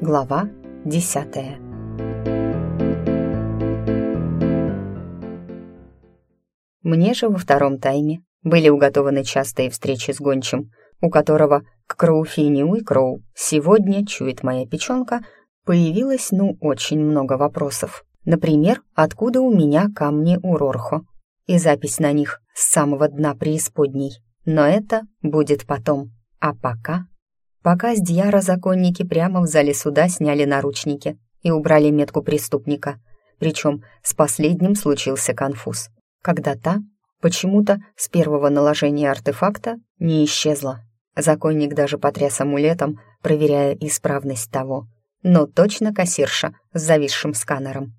Глава десятая. Мне же во втором тайме были уготованы частые встречи с гончим, у которого к Кроуфини Уикроу сегодня, чует моя печенка, появилось ну очень много вопросов. Например, откуда у меня камни у Рорхо и запись на них с самого дна преисподней. Но это будет потом. А пока... Пока с Дьяра законники прямо в зале суда сняли наручники и убрали метку преступника. Причем с последним случился конфуз, когда та почему-то с первого наложения артефакта не исчезла. Законник даже потряс амулетом, проверяя исправность того. Но точно кассирша с зависшим сканером.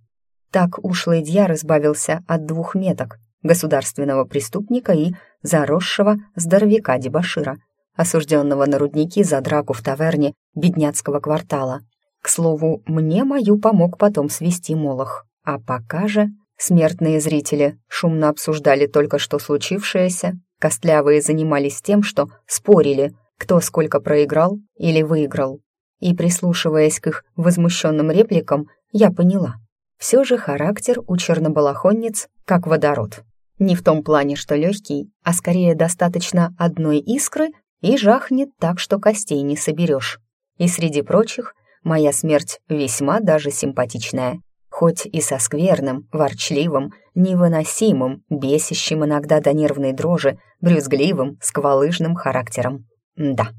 Так ушлый Дьяр избавился от двух меток, государственного преступника и заросшего здоровяка Дебашира, осужденного на рудники за драку в таверне бедняцкого квартала. К слову, мне мою помог потом свести молох. А пока же смертные зрители шумно обсуждали только что случившееся, костлявые занимались тем, что спорили, кто сколько проиграл или выиграл. И прислушиваясь к их возмущенным репликам, я поняла. Все же характер у чернобалахонниц как водород. Не в том плане, что легкий, а скорее достаточно одной искры и жахнет так, что костей не соберешь. И среди прочих, моя смерть весьма даже симпатичная. Хоть и со скверным, ворчливым, невыносимым, бесящим иногда до нервной дрожи, брюзгливым, сквалыжным характером. Да,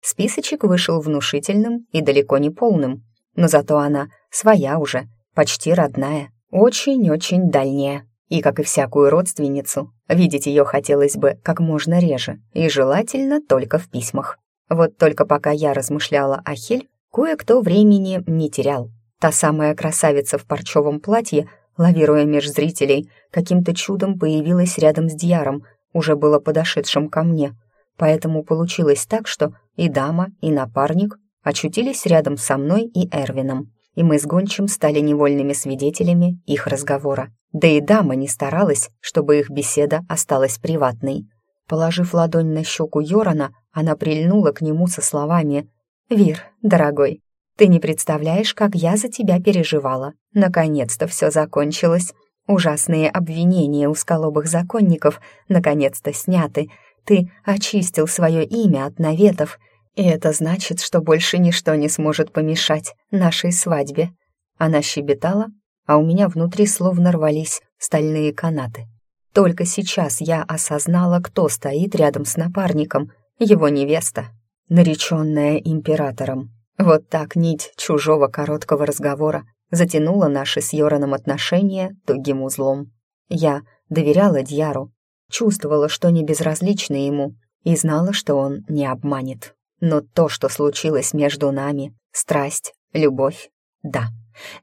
списочек вышел внушительным и далеко не полным, но зато она своя уже, почти родная, очень-очень дальняя. И, как и всякую родственницу, видеть ее хотелось бы как можно реже, и желательно только в письмах. Вот только пока я размышляла о Хель, кое-кто времени не терял. Та самая красавица в парчевом платье, лавируя меж зрителей, каким-то чудом появилась рядом с Дьяром, уже было подошедшим ко мне. Поэтому получилось так, что и дама, и напарник очутились рядом со мной и Эрвином, и мы с Гончим стали невольными свидетелями их разговора. Да и дама не старалась, чтобы их беседа осталась приватной. Положив ладонь на щеку Йорана, она прильнула к нему со словами «Вир, дорогой, ты не представляешь, как я за тебя переживала. Наконец-то все закончилось. Ужасные обвинения у сколобых законников наконец-то сняты. Ты очистил свое имя от наветов, и это значит, что больше ничто не сможет помешать нашей свадьбе». Она щебетала, а у меня внутри словно рвались стальные канаты. Только сейчас я осознала, кто стоит рядом с напарником, его невеста, нареченная императором. Вот так нить чужого короткого разговора затянула наши с Йораном отношения тугим узлом. Я доверяла Дьяру, чувствовала, что не безразлична ему, и знала, что он не обманет. Но то, что случилось между нами, страсть, любовь, да,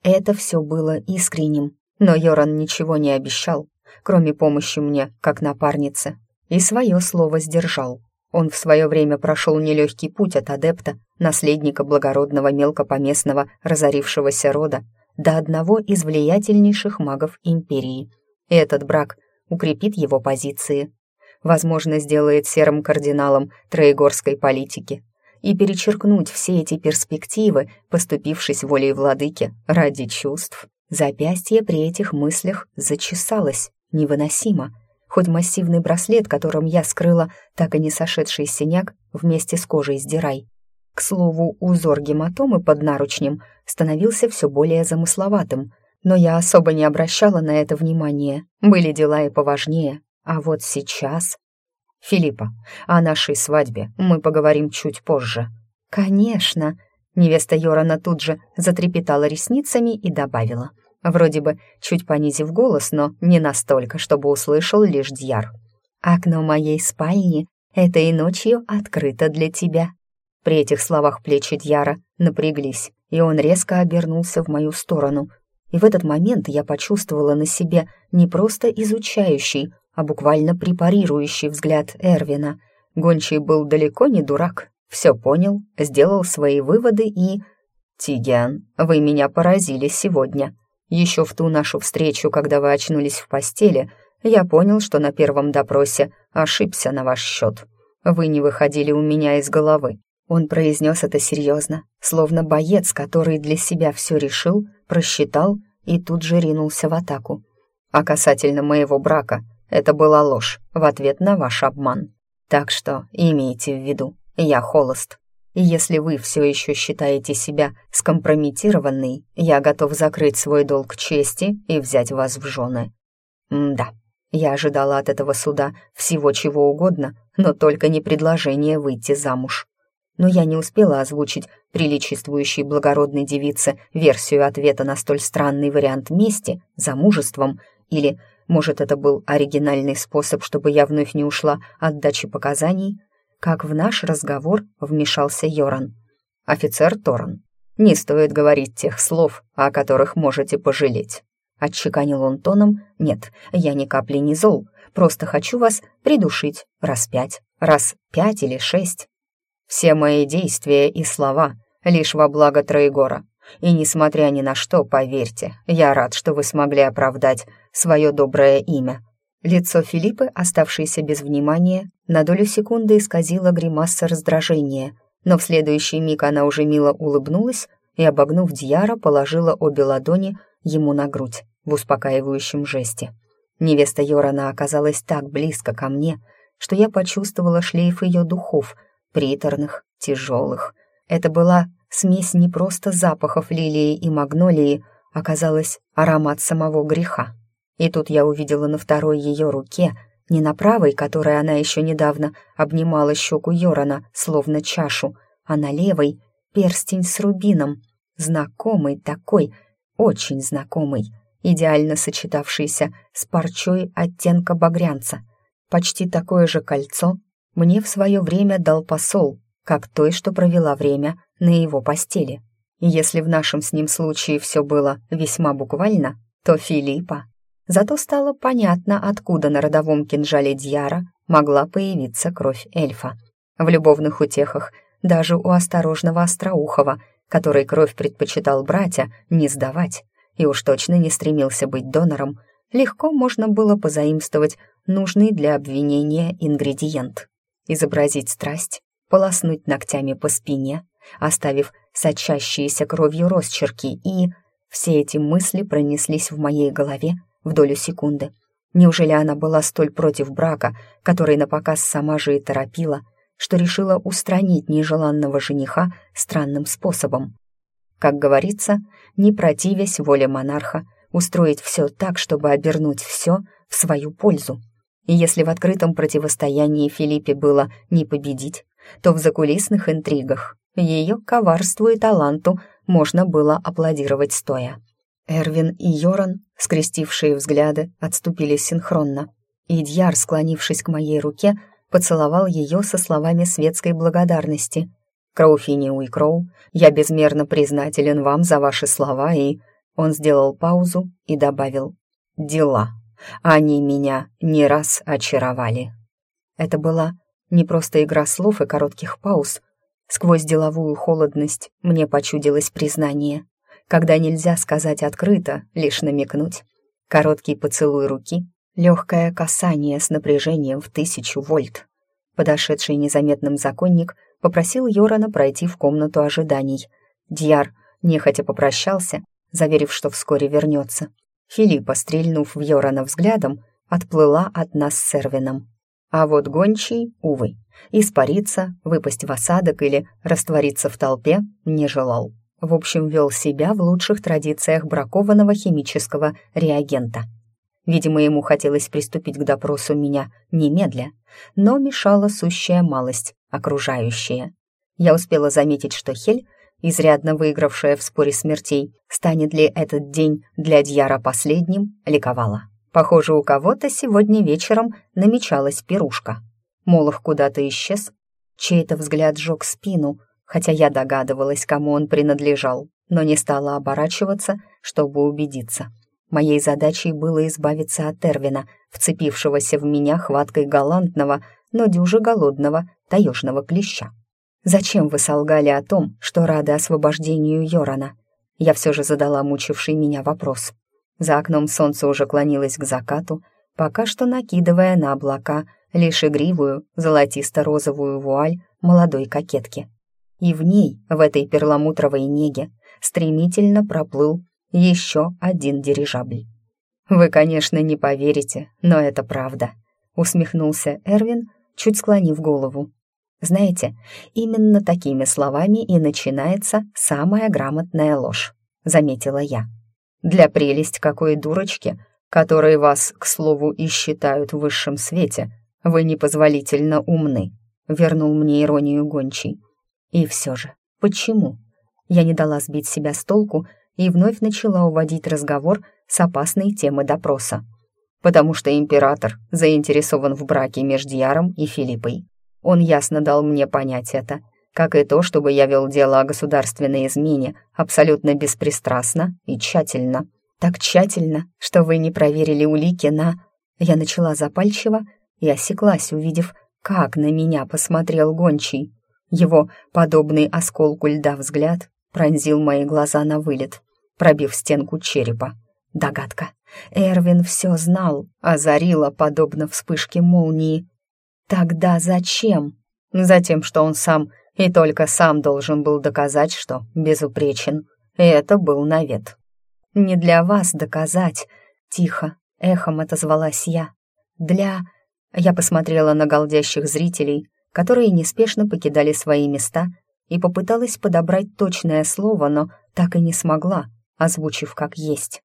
это все было искренним, но Йоран ничего не обещал, кроме помощи мне, как напарнице, и свое слово сдержал. Он в свое время прошел нелегкий путь от адепта, наследника благородного мелкопоместного разорившегося рода, до одного из влиятельнейших магов империи. И этот брак укрепит его позиции. Возможно, сделает серым кардиналом троегорской политики, и перечеркнуть все эти перспективы, поступившись волей владыки ради чувств. Запястье при этих мыслях зачесалось невыносимо. Хоть массивный браслет, которым я скрыла так и не сошедший синяк, вместе с кожей сдирай. К слову, узор гематомы под наручнем становился все более замысловатым, но я особо не обращала на это внимания, были дела и поважнее. А вот сейчас Филиппа, о нашей свадьбе мы поговорим чуть позже». «Конечно», — невеста Йорана тут же затрепетала ресницами и добавила, вроде бы чуть понизив голос, но не настолько, чтобы услышал лишь Дьяр. «Окно моей спальни этой ночью открыто для тебя». При этих словах плечи Дьяра напряглись, и он резко обернулся в мою сторону. И в этот момент я почувствовала на себе не просто изучающий, а буквально препарирующий взгляд Эрвина. Гончий был далеко не дурак, все понял, сделал свои выводы и... «Тигиан, вы меня поразили сегодня. Еще в ту нашу встречу, когда вы очнулись в постели, я понял, что на первом допросе ошибся на ваш счет. Вы не выходили у меня из головы. Он произнес это серьезно, словно боец, который для себя все решил, просчитал и тут же ринулся в атаку. А касательно моего брака, это была ложь в ответ на ваш обман. Так что имейте в виду, я холост. И если вы все еще считаете себя скомпрометированной, я готов закрыть свой долг чести и взять вас в жены. Да, я ожидала от этого суда всего чего угодно, но только не предложение выйти замуж но я не успела озвучить приличествующей благородной девице версию ответа на столь странный вариант мести замужеством, или, может, это был оригинальный способ, чтобы я вновь не ушла от дачи показаний, как в наш разговор вмешался Йоран. «Офицер Торан, не стоит говорить тех слов, о которых можете пожалеть». Отчеканил он тоном, «Нет, я ни капли не зол, просто хочу вас придушить раз пять, раз пять или шесть, все мои действия и слова лишь во благо Троегора. И несмотря ни на что, поверьте, я рад, что вы смогли оправдать свое доброе имя». Лицо Филиппы, оставшееся без внимания, на долю секунды исказило гримаса раздражения, но в следующий миг она уже мило улыбнулась и, обогнув Дьяра, положила обе ладони ему на грудь в успокаивающем жесте. Невеста Йорана оказалась так близко ко мне, что я почувствовала шлейф ее духов — приторных, тяжелых. Это была смесь не просто запахов лилии и магнолии, оказалось аромат самого греха. И тут я увидела на второй ее руке, не на правой, которой она еще недавно обнимала щеку Йорана, словно чашу, а на левой — перстень с рубином, знакомый такой, очень знакомый, идеально сочетавшийся с парчой оттенка багрянца. Почти такое же кольцо мне в свое время дал посол, как той, что провела время на его постели. И если в нашем с ним случае все было весьма буквально, то Филиппа. Зато стало понятно, откуда на родовом кинжале Дьяра могла появиться кровь эльфа. В любовных утехах даже у осторожного Остроухова, который кровь предпочитал братья, не сдавать, и уж точно не стремился быть донором, легко можно было позаимствовать нужный для обвинения ингредиент изобразить страсть, полоснуть ногтями по спине, оставив сочащиеся кровью росчерки, и все эти мысли пронеслись в моей голове в долю секунды. Неужели она была столь против брака, который напоказ сама же и торопила, что решила устранить нежеланного жениха странным способом? Как говорится, не противясь воле монарха, устроить все так, чтобы обернуть все в свою пользу. И если в открытом противостоянии Филиппе было не победить, то в закулисных интригах ее коварству и таланту можно было аплодировать стоя. Эрвин и Йоран, скрестившие взгляды, отступили синхронно. Идьяр, склонившись к моей руке, поцеловал ее со словами светской благодарности. «Кроуфини Уикроу, я безмерно признателен вам за ваши слова и...» Он сделал паузу и добавил «дела». Они меня не раз очаровали. Это была не просто игра слов и коротких пауз. Сквозь деловую холодность мне почудилось признание, когда нельзя сказать открыто, лишь намекнуть. Короткий поцелуй руки, легкое касание с напряжением в тысячу вольт. Подошедший незаметным законник попросил Йорана пройти в комнату ожиданий. Дьяр нехотя попрощался, заверив, что вскоре вернется. Филиппа, стрельнув в Йорана взглядом, отплыла от нас с Эрвином. А вот гончий, увы, испариться, выпасть в осадок или раствориться в толпе не желал. В общем, вел себя в лучших традициях бракованного химического реагента. Видимо, ему хотелось приступить к допросу меня немедля, но мешала сущая малость, окружающая. Я успела заметить, что Хель изрядно выигравшая в споре смертей, станет ли этот день для Дьяра последним, ликовала. Похоже, у кого-то сегодня вечером намечалась пирушка. Молох куда-то исчез. Чей-то взгляд сжег спину, хотя я догадывалась, кому он принадлежал, но не стала оборачиваться, чтобы убедиться. Моей задачей было избавиться от Эрвина, вцепившегося в меня хваткой галантного, но дюже голодного таежного клеща. Зачем вы солгали о том, что рады освобождению Йорана? Я все же задала мучивший меня вопрос. За окном солнце уже клонилось к закату, пока что накидывая на облака лишь игривую, золотисто-розовую вуаль молодой кокетки. и в ней, в этой перламутровой неге, стремительно проплыл еще один дирижабль. «Вы, конечно, не поверите, но это правда», — усмехнулся Эрвин, чуть склонив голову. «Знаете, именно такими словами и начинается самая грамотная ложь», — заметила я. «Для прелесть какой дурочки, которые вас, к слову, и считают в высшем свете, вы непозволительно умны», — вернул мне иронию гончий. И все же, почему? Я не дала сбить себя с толку и вновь начала уводить разговор с опасной темы допроса. Потому что император заинтересован в браке между Яром и Филиппой. Он ясно дал мне понять это, как и то, чтобы я вел дело о государственной измене абсолютно беспристрастно и тщательно. Так тщательно, что вы не проверили улики на... Я начала запальчиво и осеклась, увидев, как на меня посмотрел гончий. Его, подобный осколку льда взгляд, пронзил мои глаза на вылет, пробив стенку черепа. Догадка. Эрвин все знал, озарила, подобно вспышке молнии. Тогда зачем? Затем, что он сам и только сам должен был доказать, что безупречен. И это был навет. «Не для вас доказать», — тихо, эхом отозвалась я. «Для...» Я посмотрела на голдящих зрителей, которые неспешно покидали свои места, и попыталась подобрать точное слово, но так и не смогла, озвучив как есть.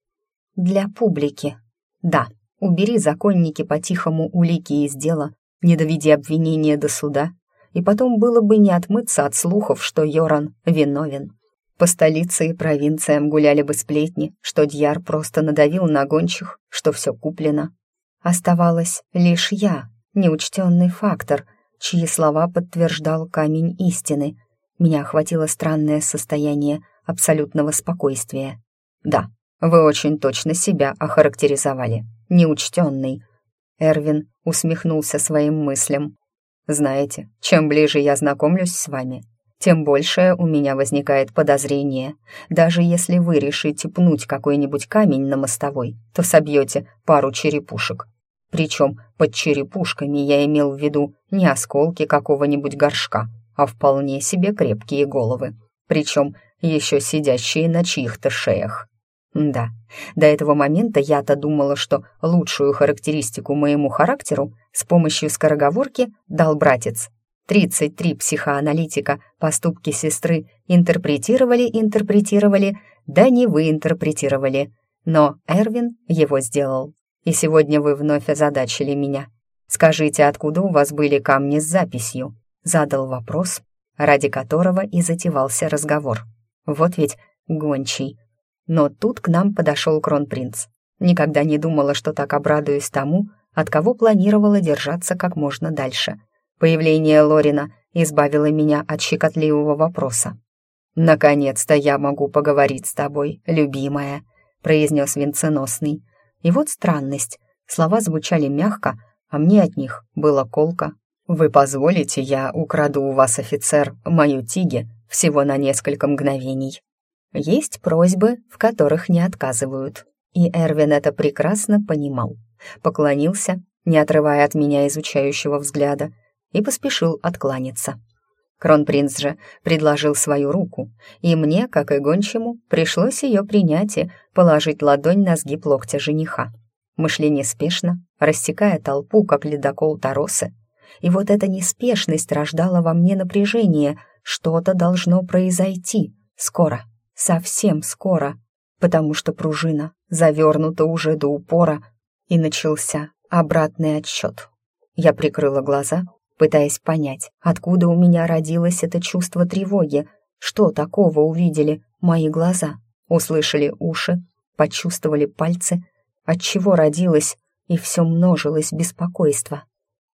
«Для публики. Да, убери законники по-тихому улики из дела, не доведи обвинения до суда, и потом было бы не отмыться от слухов, что Йоран виновен. По столице и провинциям гуляли бы сплетни, что Дьяр просто надавил на гончих, что все куплено. Оставалась лишь я, неучтенный фактор, чьи слова подтверждал камень истины. Меня охватило странное состояние абсолютного спокойствия. «Да, вы очень точно себя охарактеризовали. Неучтенный». Эрвин усмехнулся своим мыслям. «Знаете, чем ближе я знакомлюсь с вами, тем большее у меня возникает подозрение. Даже если вы решите пнуть какой-нибудь камень на мостовой, то собьете пару черепушек. Причем под черепушками я имел в виду не осколки какого-нибудь горшка, а вполне себе крепкие головы, причем еще сидящие на чьих-то шеях. Да, до этого момента я-то думала, что лучшую характеристику моему характеру с помощью скороговорки дал братец. 33 психоаналитика поступки сестры интерпретировали, интерпретировали, да не вы интерпретировали. Но Эрвин его сделал и сегодня вы вновь озадачили меня. Скажите, откуда у вас были камни с записью?» Задал вопрос, ради которого и затевался разговор. Вот ведь гончий. Но тут к нам подошел кронпринц. Никогда не думала, что так обрадуюсь тому, от кого планировала держаться как можно дальше. Появление Лорина избавило меня от щекотливого вопроса. «Наконец-то я могу поговорить с тобой, любимая», — произнес венценосный. И вот странность. Слова звучали мягко, а мне от них было колко. «Вы позволите, я украду у вас, офицер, мою тиги всего на несколько мгновений?» Есть просьбы, в которых не отказывают. И Эрвин это прекрасно понимал. Поклонился, не отрывая от меня изучающего взгляда, и поспешил откланяться. Кронпринц же предложил свою руку, и мне, как и гончему, пришлось ее принять и положить ладонь на сгиб локтя жениха. Мы шли неспешно, рассекая толпу, как ледокол Таросы. И вот эта неспешность рождала во мне напряжение. Что-то должно произойти. Скоро. Совсем скоро. Потому что пружина завернута уже до упора, и начался обратный отсчет. Я прикрыла глаза пытаясь понять, откуда у меня родилось это чувство тревоги, что такого увидели мои глаза, услышали уши, почувствовали пальцы, от чего родилось и все множилось беспокойство.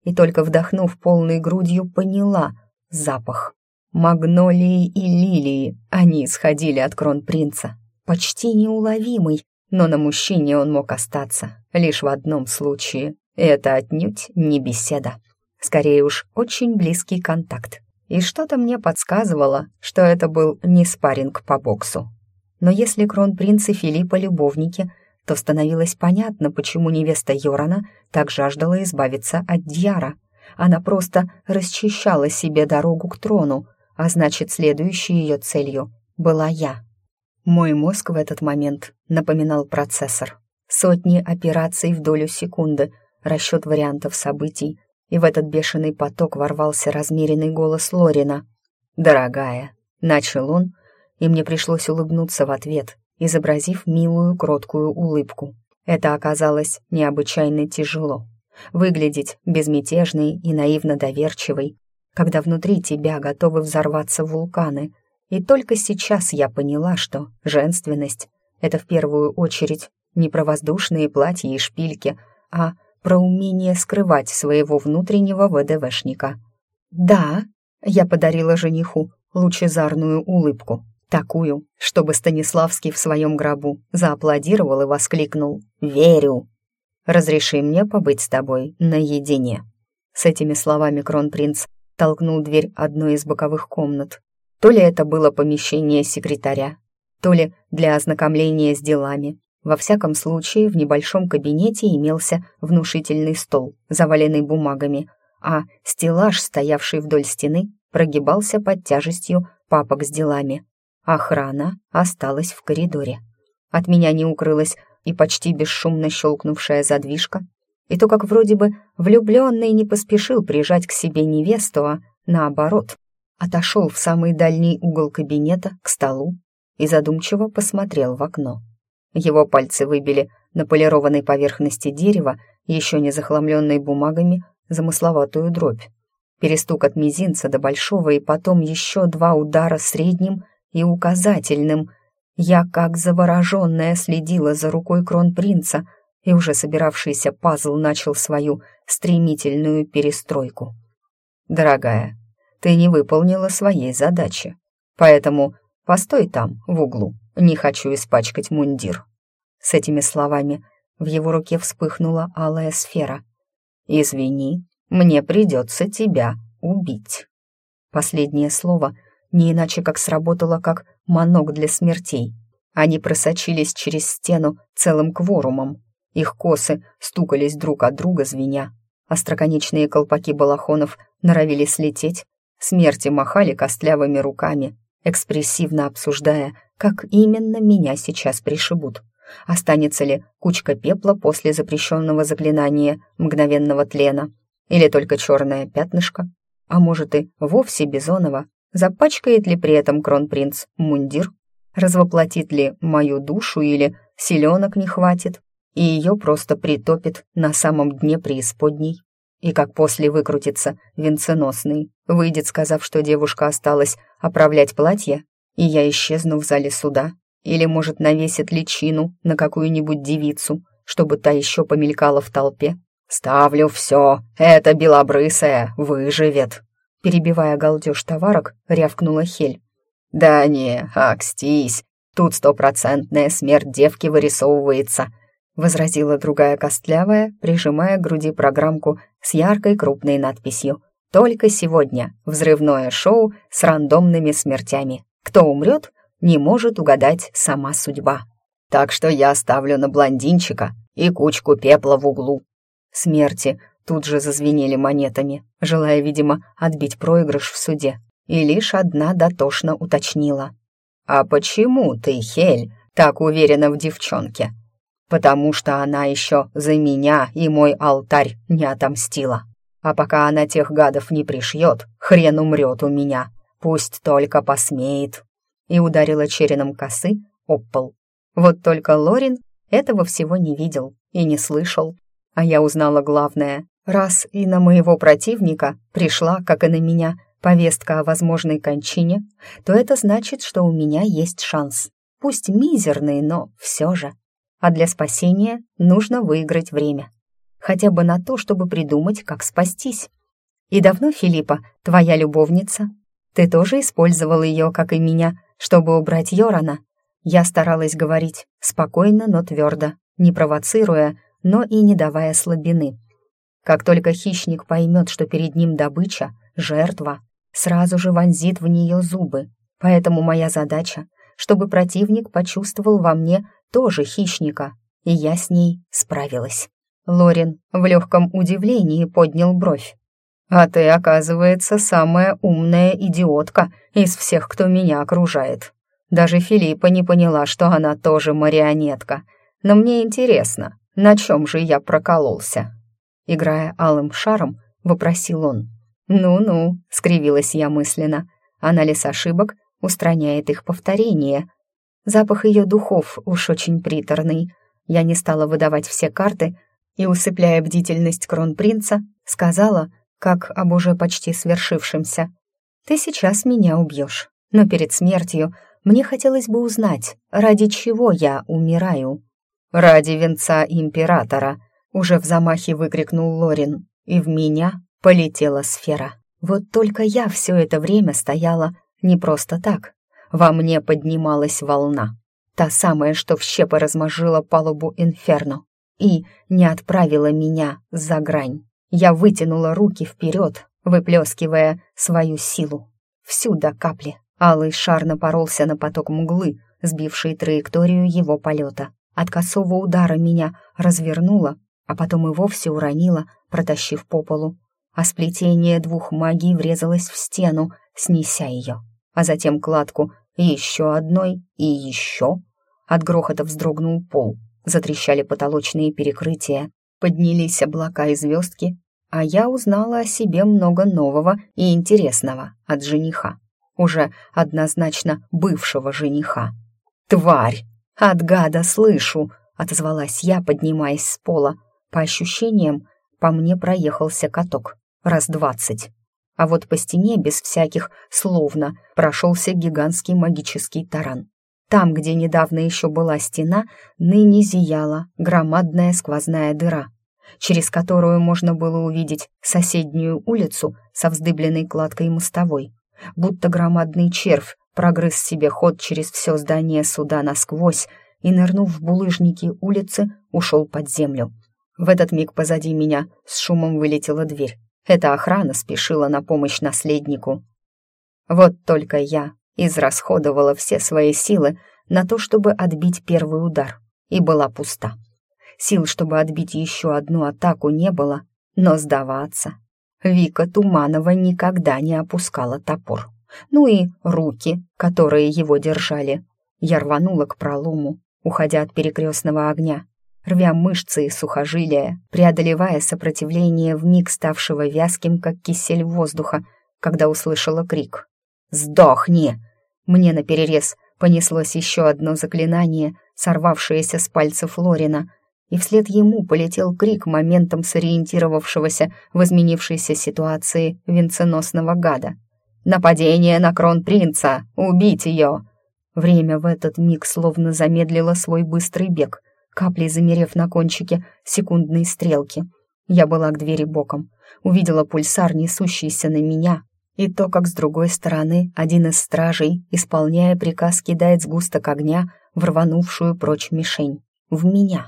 И только вдохнув полной грудью, поняла запах. Магнолии и лилии, они исходили от кронпринца, почти неуловимый, но на мужчине он мог остаться лишь в одном случае, это отнюдь не беседа. Скорее уж, очень близкий контакт. И что-то мне подсказывало, что это был не спарринг по боксу. Но если кронпринц и Филиппа любовники, то становилось понятно, почему невеста Йорана так жаждала избавиться от Дьяра. Она просто расчищала себе дорогу к трону, а значит, следующей ее целью была я. Мой мозг в этот момент напоминал процессор. Сотни операций в долю секунды, расчет вариантов событий, и в этот бешеный поток ворвался размеренный голос Лорина. «Дорогая», — начал он, и мне пришлось улыбнуться в ответ, изобразив милую, кроткую улыбку. Это оказалось необычайно тяжело. Выглядеть безмятежной и наивно доверчивой, когда внутри тебя готовы взорваться вулканы. И только сейчас я поняла, что женственность — это в первую очередь не про воздушные платья и шпильки, а про умение скрывать своего внутреннего ВДВшника. «Да», — я подарила жениху лучезарную улыбку, такую, чтобы Станиславский в своем гробу зааплодировал и воскликнул «Верю!» «Разреши мне побыть с тобой наедине». С этими словами кронпринц толкнул дверь одной из боковых комнат. То ли это было помещение секретаря, то ли для ознакомления с делами. Во всяком случае, в небольшом кабинете имелся внушительный стол, заваленный бумагами, а стеллаж, стоявший вдоль стены, прогибался под тяжестью папок с делами. Охрана осталась в коридоре. От меня не укрылась и почти бесшумно щелкнувшая задвижка, и то, как вроде бы влюбленный не поспешил прижать к себе невесту, а наоборот, отошел в самый дальний угол кабинета к столу и задумчиво посмотрел в окно. Его пальцы выбили на полированной поверхности дерева, еще не захламленной бумагами, замысловатую дробь. Перестук от мизинца до большого и потом еще два удара средним и указательным. Я, как завороженная, следила за рукой кронпринца — и уже собиравшийся пазл начал свою стремительную перестройку. «Дорогая, ты не выполнила своей задачи, поэтому постой там, в углу, не хочу испачкать мундир». С этими словами в его руке вспыхнула алая сфера. «Извини, мне придется тебя убить». Последнее слово не иначе как сработало как манок для смертей. Они просочились через стену целым кворумом, их косы стукались друг от друга, звеня. Остроконечные колпаки балахонов норовили слететь. Смерти махали костлявыми руками, экспрессивно обсуждая, как именно меня сейчас пришибут. Останется ли кучка пепла после запрещенного заклинания мгновенного тлена? Или только черное пятнышко? А может и вовсе Бизонова? Запачкает ли при этом кронпринц мундир? Развоплотит ли мою душу или селенок не хватит? И ее просто притопит на самом дне преисподней. И как после выкрутится венценосный, выйдет, сказав, что девушка осталась оправлять платье, и я исчезну в зале суда, или, может, навесит личину на какую-нибудь девицу, чтобы та еще помелькала в толпе. «Ставлю все, это белобрысая выживет!» Перебивая галдеж товарок, рявкнула Хель. «Да не, акстись, тут стопроцентная смерть девки вырисовывается», возразила другая костлявая, прижимая к груди программку с яркой крупной надписью «Только сегодня взрывное шоу с рандомными смертями. Кто умрет, не может угадать сама судьба. Так что я ставлю на блондинчика и кучку пепла в углу». Смерти тут же зазвенели монетами, желая, видимо, отбить проигрыш в суде. И лишь одна дотошно уточнила. «А почему ты, Хель, так уверена в девчонке?» Потому что она еще за меня и мой алтарь не отомстила. А пока она тех гадов не пришьет, хрен умрет у меня, пусть только посмеет». И ударила череном косы об пол. Вот только Лорин этого всего не видел и не слышал. А я узнала главное. Раз и на моего противника пришла, как и на меня, повестка о возможной кончине, то это значит, что у меня есть шанс. Пусть мизерный, но все же а для спасения нужно выиграть время. Хотя бы на то, чтобы придумать, как спастись. И давно, Филиппа, твоя любовница? Ты тоже использовал ее, как и меня, чтобы убрать Йорана? Я старалась говорить спокойно, но твердо, не провоцируя, но и не давая слабины. Как только хищник поймет, что перед ним добыча, жертва, сразу же вонзит в нее зубы. Поэтому моя задача, чтобы противник почувствовал во мне тоже хищника, и я с ней справилась. Лорин в легком удивлении поднял бровь. «А ты, оказывается, самая умная идиотка из всех, кто меня окружает. Даже Филиппа не поняла, что она тоже марионетка. Но мне интересно, на чем же я прокололся?» Играя алым шаром, вопросил он. «Ну-ну», — скривилась я мысленно. Анализ ошибок устраняет их повторение. Запах ее духов уж очень приторный. Я не стала выдавать все карты и, усыпляя бдительность кронпринца, сказала, как об уже почти свершившемся. «Ты сейчас меня убьешь, но перед смертью мне хотелось бы узнать, ради чего я умираю». «Ради венца императора», — уже в замахе выкрикнул Лорин, и в меня полетела сфера. Вот только я все это время стояла не просто так. Во мне поднималась волна, та самая, что в щепы размозжила палубу Инферно, и не отправила меня за грань. Я вытянула руки вперед, выплескивая свою силу. Всю до капли. Алый шар напоролся на поток мглы, сбивший траекторию его полета. От косого удара меня развернуло, а потом и вовсе уронило, протащив по полу. А сплетение двух магий врезалось в стену, снеся ее. А затем кладку еще одной и еще. От грохота вздрогнул пол, затрещали потолочные перекрытия, поднялись облака и звездки, а я узнала о себе много нового и интересного от жениха, уже однозначно бывшего жениха. «Тварь! От гада слышу!» — отозвалась я, поднимаясь с пола. По ощущениям, по мне проехался каток, раз двадцать. А вот по стене без всяких словно прошелся гигантский магический таран. Там, где недавно еще была стена, ныне зияла громадная сквозная дыра, через которую можно было увидеть соседнюю улицу со вздыбленной кладкой мостовой. Будто громадный червь прогрыз себе ход через все здание суда насквозь и, нырнув в булыжники улицы, ушел под землю. В этот миг позади меня с шумом вылетела дверь. Эта охрана спешила на помощь наследнику. Вот только я израсходовала все свои силы на то, чтобы отбить первый удар, и была пуста. Сил, чтобы отбить еще одну атаку, не было, но сдаваться. Вика Туманова никогда не опускала топор. Ну и руки, которые его держали. Я рванула к пролому, уходя от перекрестного огня, рвя мышцы и сухожилия, преодолевая сопротивление вмиг ставшего вязким, как кисель воздуха, когда услышала крик. «Сдохни!» Мне наперерез понеслось еще одно заклинание, сорвавшееся с пальцев Лорина, и вслед ему полетел крик моментом сориентировавшегося в изменившейся ситуации венценосного гада. «Нападение на кронпринца! Убить ее!» Время в этот миг словно замедлило свой быстрый бег, каплей замерев на кончике секундной стрелки. Я была к двери боком, увидела пульсар, несущийся на меня, и то, как с другой стороны один из стражей, исполняя приказ, кидает сгусток огня в рванувшую прочь мишень. В меня.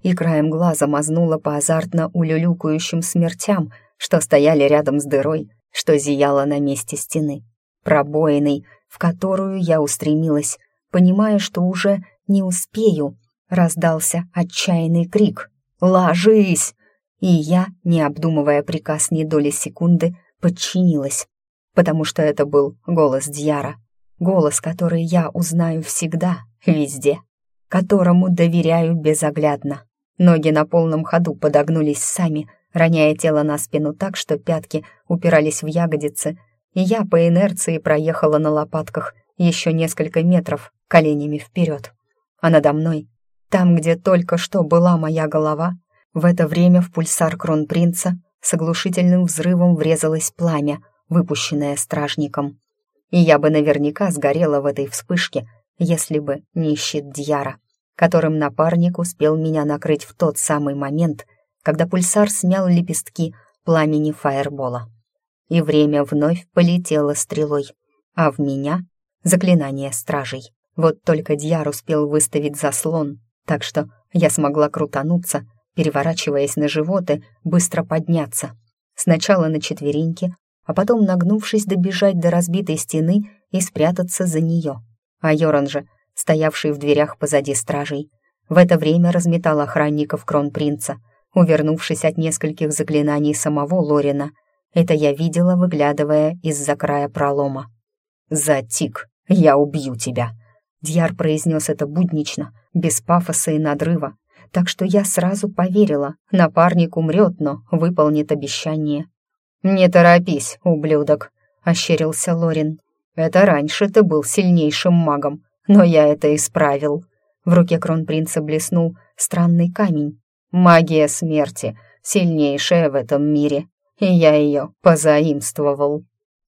И краем глаза мазнула по азартно улюлюкающим смертям, что стояли рядом с дырой, что зияла на месте стены. Пробоиной, в которую я устремилась, понимая, что уже не успею, раздался отчаянный крик «Ложись!» И я, не обдумывая приказ ни доли секунды, подчинилась потому что это был голос Дьяра, голос, который я узнаю всегда, везде, которому доверяю безоглядно. Ноги на полном ходу подогнулись сами, роняя тело на спину так, что пятки упирались в ягодицы, и я по инерции проехала на лопатках еще несколько метров коленями вперед. А надо мной, там, где только что была моя голова, в это время в пульсар кронпринца с оглушительным взрывом врезалось пламя — выпущенная стражником. И я бы наверняка сгорела в этой вспышке, если бы не щит Дьяра, которым напарник успел меня накрыть в тот самый момент, когда пульсар смял лепестки пламени фаербола. И время вновь полетело стрелой, а в меня — заклинание стражей. Вот только Дьяр успел выставить заслон, так что я смогла крутануться, переворачиваясь на живот и быстро подняться. Сначала на четвереньки, а потом, нагнувшись, добежать до разбитой стены и спрятаться за нее. А Йоран же, стоявший в дверях позади стражей, в это время разметал охранников кронпринца, увернувшись от нескольких заклинаний самого Лорина. Это я видела, выглядывая из-за края пролома. «Затик, я убью тебя!» Дьяр произнес это буднично, без пафоса и надрыва, так что я сразу поверила, напарник умрет, но выполнит обещание. «Не торопись, ублюдок», — ощерился Лорин. «Это раньше ты был сильнейшим магом, но я это исправил». В руке кронпринца блеснул странный камень. «Магия смерти, сильнейшая в этом мире, и я ее позаимствовал».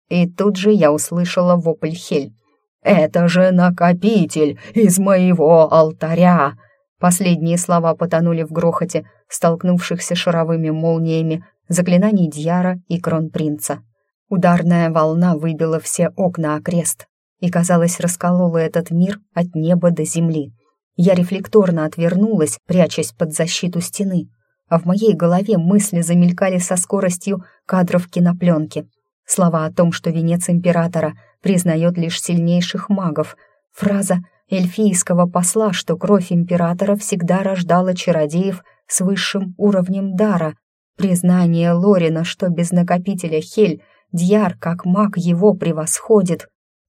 И тут же я услышала вопль Хель. «Это же накопитель из моего алтаря!» Последние слова потонули в грохоте, столкнувшихся шаровыми молниями, заклинаний Дьяра и Кронпринца. Ударная волна выбила все окна окрест и, казалось, расколола этот мир от неба до земли. Я рефлекторно отвернулась, прячась под защиту стены, а в моей голове мысли замелькали со скоростью кадров кинопленки. Слова о том, что венец императора признает лишь сильнейших магов, фраза эльфийского посла, что кровь императора всегда рождала чародеев с высшим уровнем дара, признание Лорина, что без накопителя Хель Дьяр, как маг, его превосходит.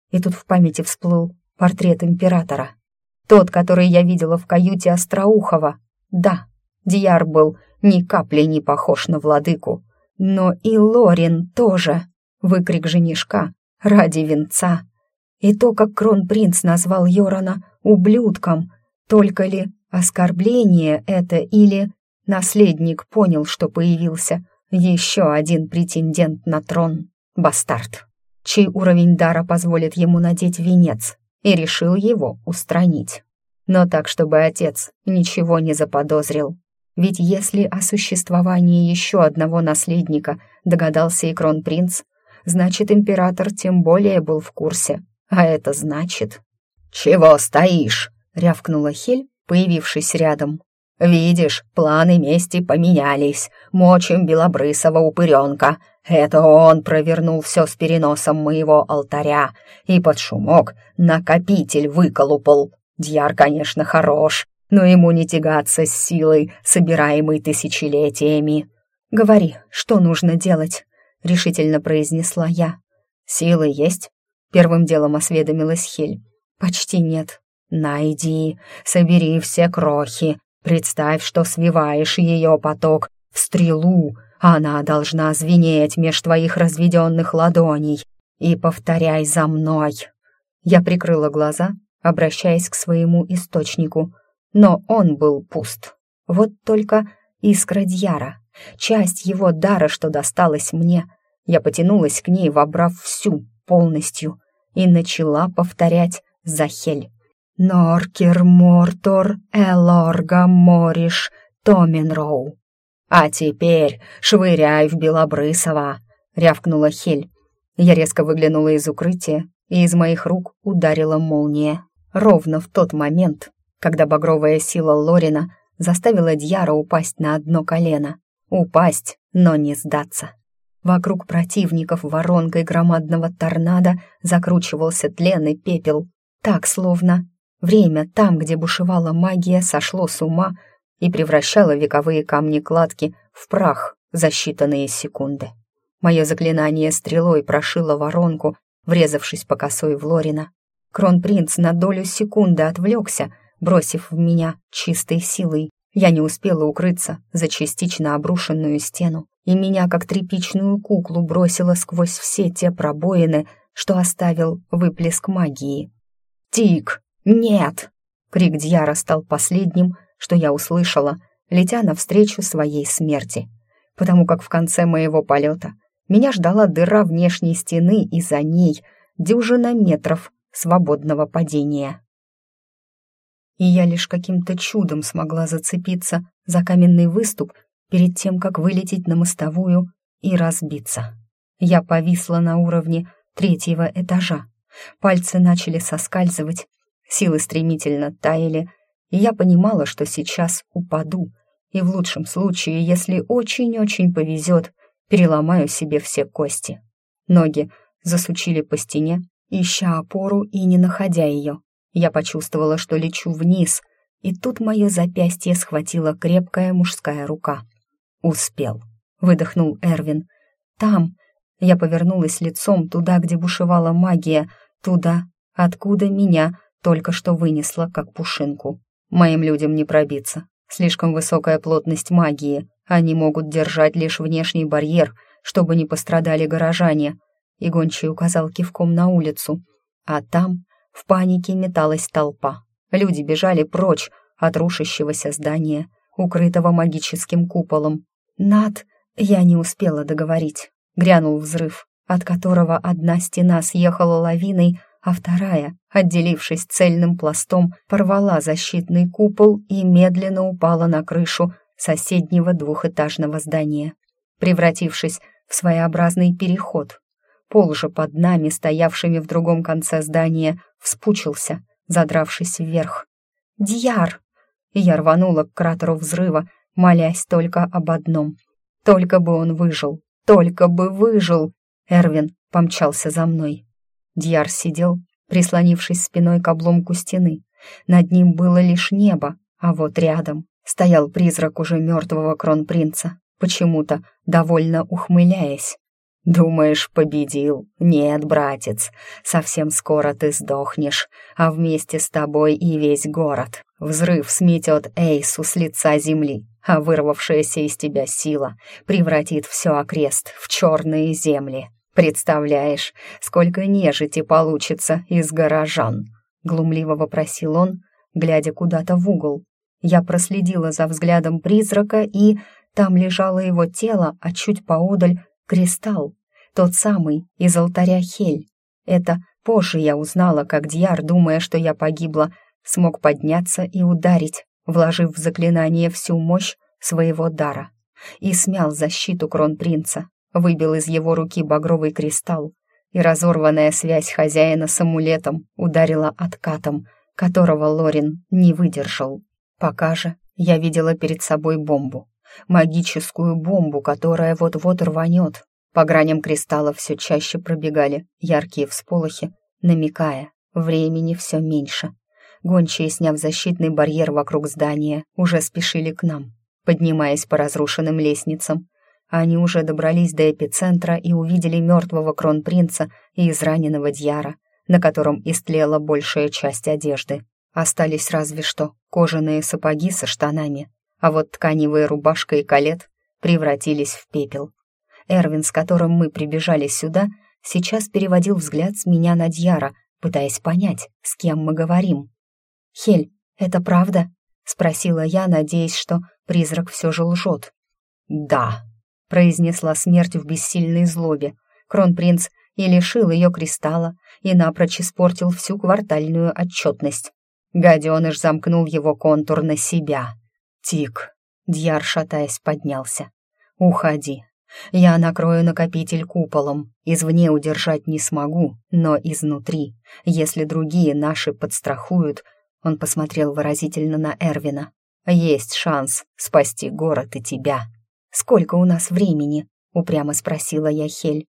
И тут в памяти всплыл портрет императора. Тот, который я видела в каюте Остроухова. Да, Дьяр был ни капли не похож на владыку. Но и Лорин тоже. Выкрик женишка ради венца. И то, как кронпринц назвал Йорана ублюдком. Только ли оскорбление это или наследник понял, что появился еще один претендент на трон? бастард, чей уровень дара позволит ему надеть венец, и решил его устранить. Но так, чтобы отец ничего не заподозрил. Ведь если о существовании еще одного наследника догадался и кронпринц, значит, император тем более был в курсе. А это значит... «Чего стоишь?» — рявкнула Хель, появившись рядом. «Видишь, планы мести поменялись. Мочим белобрысого упыренка, это он провернул все с переносом моего алтаря, и под шумок накопитель выколупал. Дьяр, конечно, хорош, но ему не тягаться с силой, собираемой тысячелетиями. «Говори, что нужно делать?» — решительно произнесла я. «Силы есть?» — первым делом осведомилась Хель. «Почти нет. Найди, собери все крохи, представь, что свиваешь ее поток в стрелу, она должна звенеть меж твоих разведенных ладоней. И повторяй за мной. Я прикрыла глаза, обращаясь к своему источнику, но он был пуст. Вот только искра Дьяра, часть его дара, что досталась мне. Я потянулась к ней, вобрав всю, полностью, и начала повторять за Хель. «Норкер мортор элорга мориш Томинроу». «А теперь швыряй в Белобрысова!» — рявкнула Хель. Я резко выглянула из укрытия, и из моих рук ударила молния. Ровно в тот момент, когда багровая сила Лорина заставила Дьяра упасть на одно колено. Упасть, но не сдаться. Вокруг противников воронкой громадного торнадо закручивался тлен и пепел. Так, словно время там, где бушевала магия, сошло с ума — и превращала вековые камни-кладки в прах за считанные секунды. Мое заклинание стрелой прошило воронку, врезавшись по косой в Лорина. Кронпринц на долю секунды отвлекся, бросив в меня чистой силой. Я не успела укрыться за частично обрушенную стену, и меня, как тряпичную куклу, бросило сквозь все те пробоины, что оставил выплеск магии. «Тик! Нет!» Крик Дьяра стал последним, что я услышала, летя навстречу своей смерти, потому как в конце моего полета меня ждала дыра внешней стены и за ней дюжина метров свободного падения. И я лишь каким-то чудом смогла зацепиться за каменный выступ перед тем, как вылететь на мостовую и разбиться. Я повисла на уровне третьего этажа. Пальцы начали соскальзывать, силы стремительно таяли, и я понимала, что сейчас упаду, и в лучшем случае, если очень-очень повезет, переломаю себе все кости. Ноги засучили по стене, ища опору и не находя ее. Я почувствовала, что лечу вниз, и тут мое запястье схватила крепкая мужская рука. «Успел», — выдохнул Эрвин. «Там, Я повернулась лицом туда, где бушевала магия, туда, откуда меня только что вынесло, как пушинку. Моим людям не пробиться. Слишком высокая плотность магии. Они могут держать лишь внешний барьер, чтобы не пострадали горожане. И гончий указал кивком на улицу. А там в панике металась толпа. Люди бежали прочь от рушащегося здания, укрытого магическим куполом. Над... Я не успела договорить. Грянул взрыв, от которого одна стена съехала лавиной, а вторая, отделившись цельным пластом, порвала защитный купол и медленно упала на крышу соседнего двухэтажного здания, превратившись в своеобразный переход. Пол же под нами, стоявшими в другом конце здания, вспучился, задравшись вверх. «Дьяр!» Я рванула к кратеру взрыва, молясь только об одном. Только бы он выжил, только бы выжил! Эрвин помчался за мной. Дьяр сидел, прислонившись спиной к обломку стены. Над ним было лишь небо, а вот рядом стоял призрак уже мертвого кронпринца, почему-то довольно ухмыляясь. «Думаешь, победил? Нет, братец, совсем скоро ты сдохнешь, а вместе с тобой и весь город. Взрыв сметет Эйсу с лица земли, а вырвавшаяся из тебя сила превратит все окрест в черные земли. Представляешь, сколько нежити получится из горожан?» Глумливо вопросил он, глядя куда-то в угол. Я проследила за взглядом призрака, и там лежало его тело, а чуть поодаль — кристалл, тот самый из алтаря Хель. Это позже я узнала, как Дьяр, думая, что я погибла, смог подняться и ударить, вложив в заклинание всю мощь своего дара, и смял защиту кронпринца, выбил из его руки багровый кристалл, и разорванная связь хозяина с амулетом ударила откатом, которого Лорин не выдержал. Пока же я видела перед собой бомбу, магическую бомбу, которая вот-вот рванет. По граням кристалла все чаще пробегали яркие всполохи, намекая, времени все меньше. Гончие, сняв защитный барьер вокруг здания, уже спешили к нам, поднимаясь по разрушенным лестницам. Они уже добрались до эпицентра и увидели мертвого кронпринца и израненного Дьяра, на котором истлела большая часть одежды. Остались разве что кожаные сапоги со штанами, а вот тканевая рубашка и колет превратились в пепел. Эрвин, с которым мы прибежали сюда, сейчас переводил взгляд с меня на Дьяра, пытаясь понять, с кем мы говорим. «Хель, это правда?» — спросила я, надеясь, что призрак все же лжет. «Да», — произнесла смерть в бессильной злобе. Кронпринц и лишил ее кристалла, и напрочь испортил всю квартальную отчетность. Гаденыш замкнул его контур на себя. «Тик!» — Дьяр, шатаясь, поднялся. «Уходи. Я накрою накопитель куполом. Извне удержать не смогу, но изнутри. Если другие наши подстрахуют, он посмотрел выразительно на Эрвина. «Есть шанс спасти город и тебя». «Сколько у нас времени?» — упрямо спросила я Хель.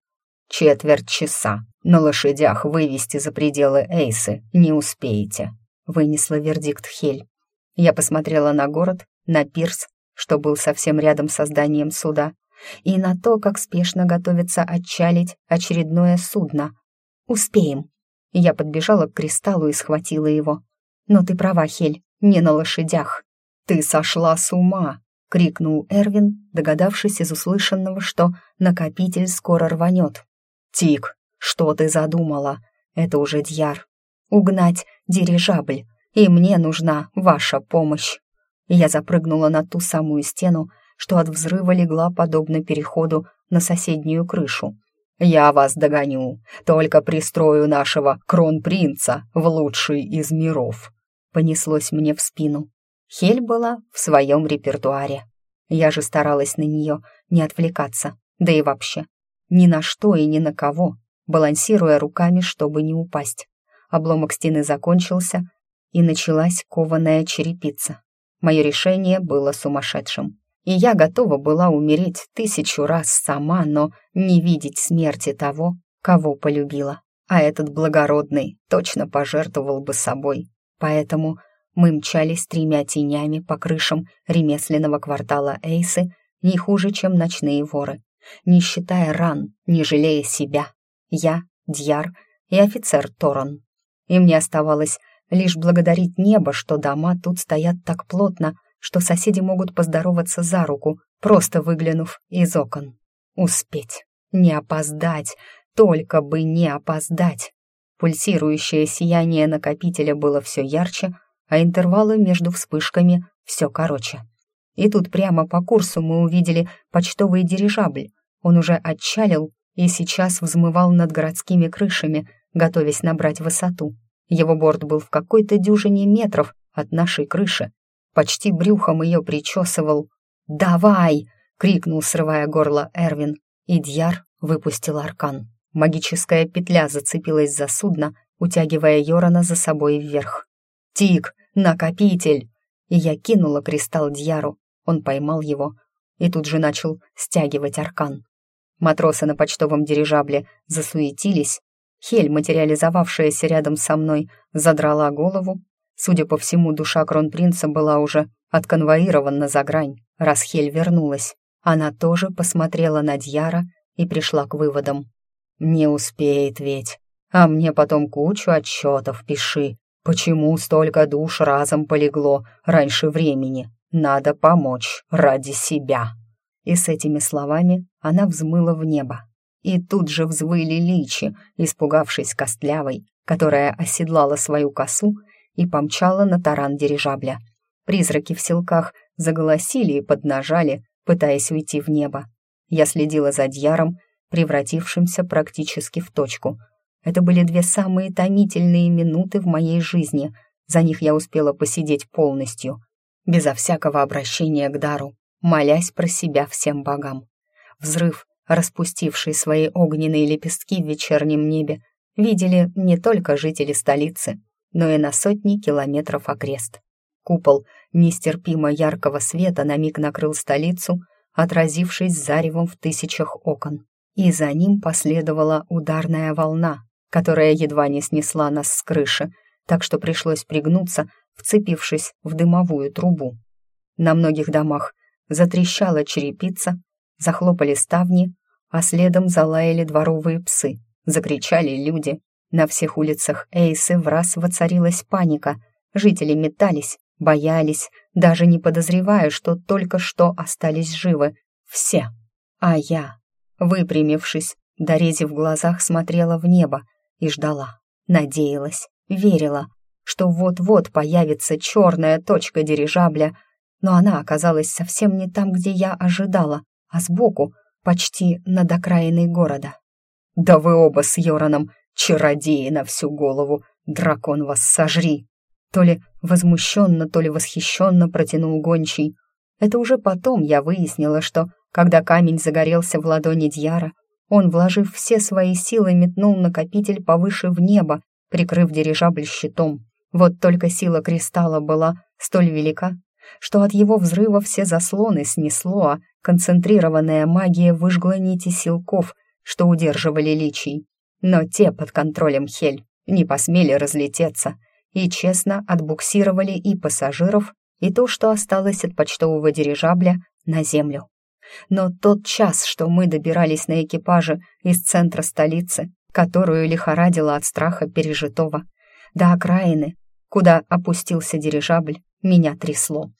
«Четверть часа. На лошадях вывести за пределы Эйсы не успеете», — вынесла вердикт Хель. Я посмотрела на город, на пирс, что был совсем рядом со зданием суда, и на то, как спешно готовится отчалить очередное судно. «Успеем». Я подбежала к кристаллу и схватила его. «Но ты права, Хель, не на лошадях». «Ты сошла с ума!» — крикнул Эрвин, догадавшись из услышанного, что накопитель скоро рванет. «Тик, что ты задумала? Это уже Дьяр. Угнать дирижабль, и мне нужна ваша помощь». Я запрыгнула на ту самую стену, что от взрыва легла подобно переходу на соседнюю крышу. «Я вас догоню, только пристрою нашего кронпринца в лучший из миров», понеслось мне в спину. Хель была в своем репертуаре. Я же старалась на нее не отвлекаться, да и вообще, ни на что и ни на кого, балансируя руками, чтобы не упасть. Обломок стены закончился, и началась кованая черепица. Мое решение было сумасшедшим и я готова была умереть тысячу раз сама, но не видеть смерти того, кого полюбила. А этот благородный точно пожертвовал бы собой. Поэтому мы мчались тремя тенями по крышам ремесленного квартала Эйсы не хуже, чем ночные воры. не считая ран, не жалея себя. Я, Дьяр и офицер Торон. И мне оставалось лишь благодарить небо, что дома тут стоят так плотно, что соседи могут поздороваться за руку, просто выглянув из окон. Успеть, не опоздать, только бы не опоздать. Пульсирующее сияние накопителя было все ярче, а интервалы между вспышками все короче. И тут прямо по курсу мы увидели почтовый дирижабль. Он уже отчалил и сейчас взмывал над городскими крышами, готовясь набрать высоту. Его борт был в какой-то дюжине метров от нашей крыши. Почти брюхом ее причесывал. «Давай!» — крикнул, срывая горло Эрвин, и Дьяр выпустил аркан. Магическая петля зацепилась за судно, утягивая Йорана за собой вверх. «Тик! Накопитель!» И я кинула кристалл Дьяру. Он поймал его и тут же начал стягивать аркан. Матросы на почтовом дирижабле засуетились. Хель, материализовавшаяся рядом со мной, задрала голову. Судя по всему, душа кронпринца была уже отконвоирована за грань, раз Хель вернулась. Она тоже посмотрела на Дьяра и пришла к выводам. «Не успеет ведь. А мне потом кучу отчетов пиши. Почему столько душ разом полегло раньше времени? Надо помочь ради себя». И с этими словами она взмыла в небо. И тут же взвыли личи, испугавшись костлявой, которая оседлала свою косу и помчала на таран дирижабля. Призраки в селках заголосили и поднажали, пытаясь уйти в небо. Я следила за Дьяром, превратившимся практически в точку. Это были две самые томительные минуты в моей жизни. За них я успела посидеть полностью, безо всякого обращения к дару, молясь про себя всем богам. Взрыв, распустивший свои огненные лепестки в вечернем небе, видели не только жители столицы, но и на сотни километров окрест. Купол нестерпимо яркого света на миг накрыл столицу, отразившись заревом в тысячах окон. И за ним последовала ударная волна, которая едва не снесла нас с крыши, так что пришлось пригнуться, вцепившись в дымовую трубу. На многих домах затрещала черепица, захлопали ставни, а следом залаяли дворовые псы, закричали люди. На всех улицах Эйсы в раз воцарилась паника, жители метались, боялись, даже не подозревая, что только что остались живы. Все. А я, выпрямившись, дорезив в глазах, смотрела в небо и ждала, надеялась, верила, что вот-вот появится черная точка дирижабля, но она оказалась совсем не там, где я ожидала, а сбоку, почти над окраиной города. «Да вы оба с Йораном, чародеи на всю голову, дракон вас сожри!» То ли возмущенно, то ли восхищенно протянул гончий. Это уже потом я выяснила, что, когда камень загорелся в ладони Дьяра, он, вложив все свои силы, метнул накопитель повыше в небо, прикрыв дирижабль щитом. Вот только сила кристалла была столь велика, что от его взрыва все заслоны снесло, а концентрированная магия выжгла нити силков, что удерживали личий. Но те под контролем Хель не посмели разлететься и честно отбуксировали и пассажиров, и то, что осталось от почтового дирижабля, на землю. Но тот час, что мы добирались на экипаже из центра столицы, которую лихорадило от страха пережитого, до окраины, куда опустился дирижабль, меня трясло.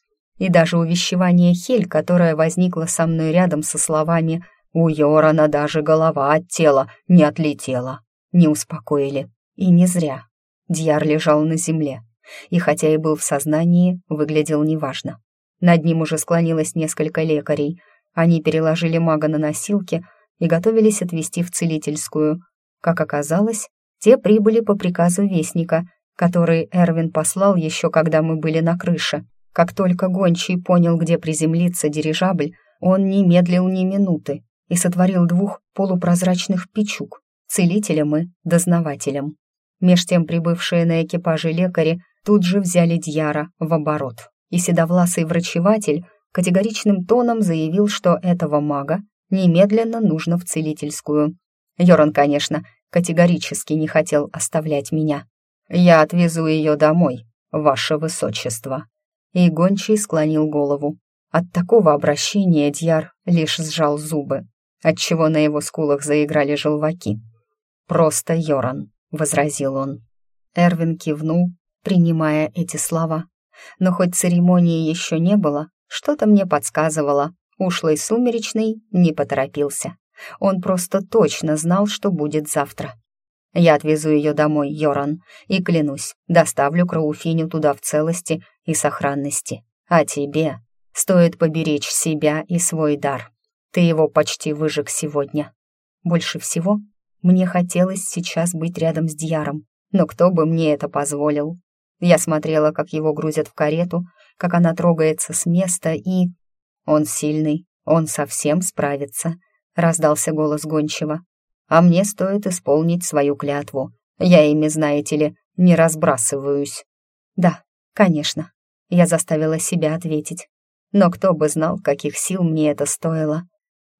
И даже увещевание Хель, которое возникло со мной рядом со словами «У Йорана даже голова от тела не отлетела», не успокоили. И не зря. Дьяр лежал на земле, и хотя и был в сознании, выглядел неважно. Над ним уже склонилось несколько лекарей. Они переложили мага на носилки и готовились отвезти в целительскую. Как оказалось, те прибыли по приказу Вестника, который Эрвин послал еще когда мы были на крыше. Как только гончий понял, где приземлиться дирижабль, он не медлил ни минуты и сотворил двух полупрозрачных печук, целителем и дознавателем. Меж тем прибывшие на экипаже лекари тут же взяли Дьяра в оборот, и седовласый врачеватель категоричным тоном заявил, что этого мага немедленно нужно в целительскую. Йоран, конечно, категорически не хотел оставлять меня. «Я отвезу ее домой, ваше высочество». И гончий склонил голову. От такого обращения Дьяр лишь сжал зубы. отчего на его скулах заиграли желваки. «Просто Йоран», — возразил он. Эрвин кивнул, принимая эти слова. Но хоть церемонии еще не было, что-то мне подсказывало. Ушлый сумеречный не поторопился. Он просто точно знал, что будет завтра. Я отвезу ее домой, Йоран, и клянусь, доставлю Крауфиню туда в целости и сохранности. А тебе стоит поберечь себя и свой дар. Ты его почти выжег сегодня. Больше всего мне хотелось сейчас быть рядом с Дьяром, но кто бы мне это позволил? Я смотрела, как его грузят в карету, как она трогается с места, и... Он сильный, он совсем справится, — раздался голос гончего а мне стоит исполнить свою клятву. Я ими, знаете ли, не разбрасываюсь». «Да, конечно», — я заставила себя ответить. «Но кто бы знал, каких сил мне это стоило.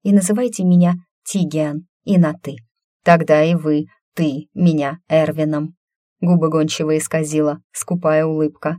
И называйте меня Тигиан, и на «ты». Тогда и вы, ты, меня Эрвином». Губы гончего исказила, скупая улыбка.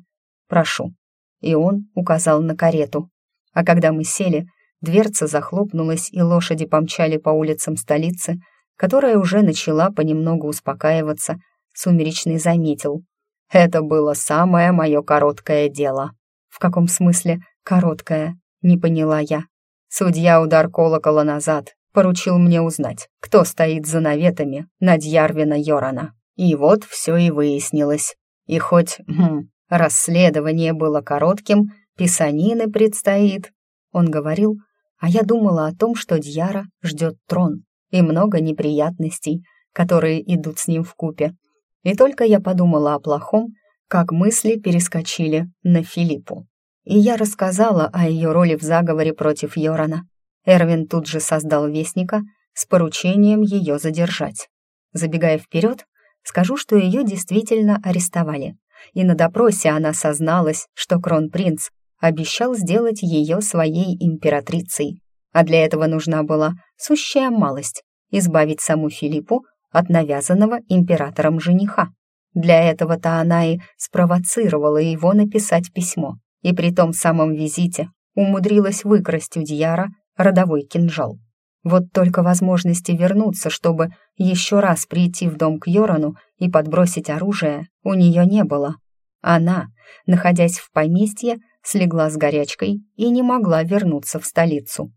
«Прошу». И он указал на карету. А когда мы сели, дверца захлопнулась, и лошади помчали по улицам столицы, которая уже начала понемногу успокаиваться, Сумеречный заметил. «Это было самое мое короткое дело». «В каком смысле короткое?» — не поняла я. Судья удар колокола назад поручил мне узнать, кто стоит за наветами на Дьярвина Йорана. И вот все и выяснилось. И хоть хм, расследование было коротким, писанины предстоит, он говорил, а я думала о том, что Дьяра ждет трон и много неприятностей, которые идут с ним в купе. И только я подумала о плохом, как мысли перескочили на Филиппу. И я рассказала о ее роли в заговоре против Йорана. Эрвин тут же создал вестника с поручением ее задержать. Забегая вперед, скажу, что ее действительно арестовали. И на допросе она созналась, что кронпринц обещал сделать ее своей императрицей, а для этого нужна была сущая малость — избавить саму Филиппу от навязанного императором жениха. Для этого-то она и спровоцировала его написать письмо, и при том самом визите умудрилась выкрасть у Дьяра родовой кинжал. Вот только возможности вернуться, чтобы еще раз прийти в дом к Йорану и подбросить оружие, у нее не было. Она, находясь в поместье, слегла с горячкой и не могла вернуться в столицу.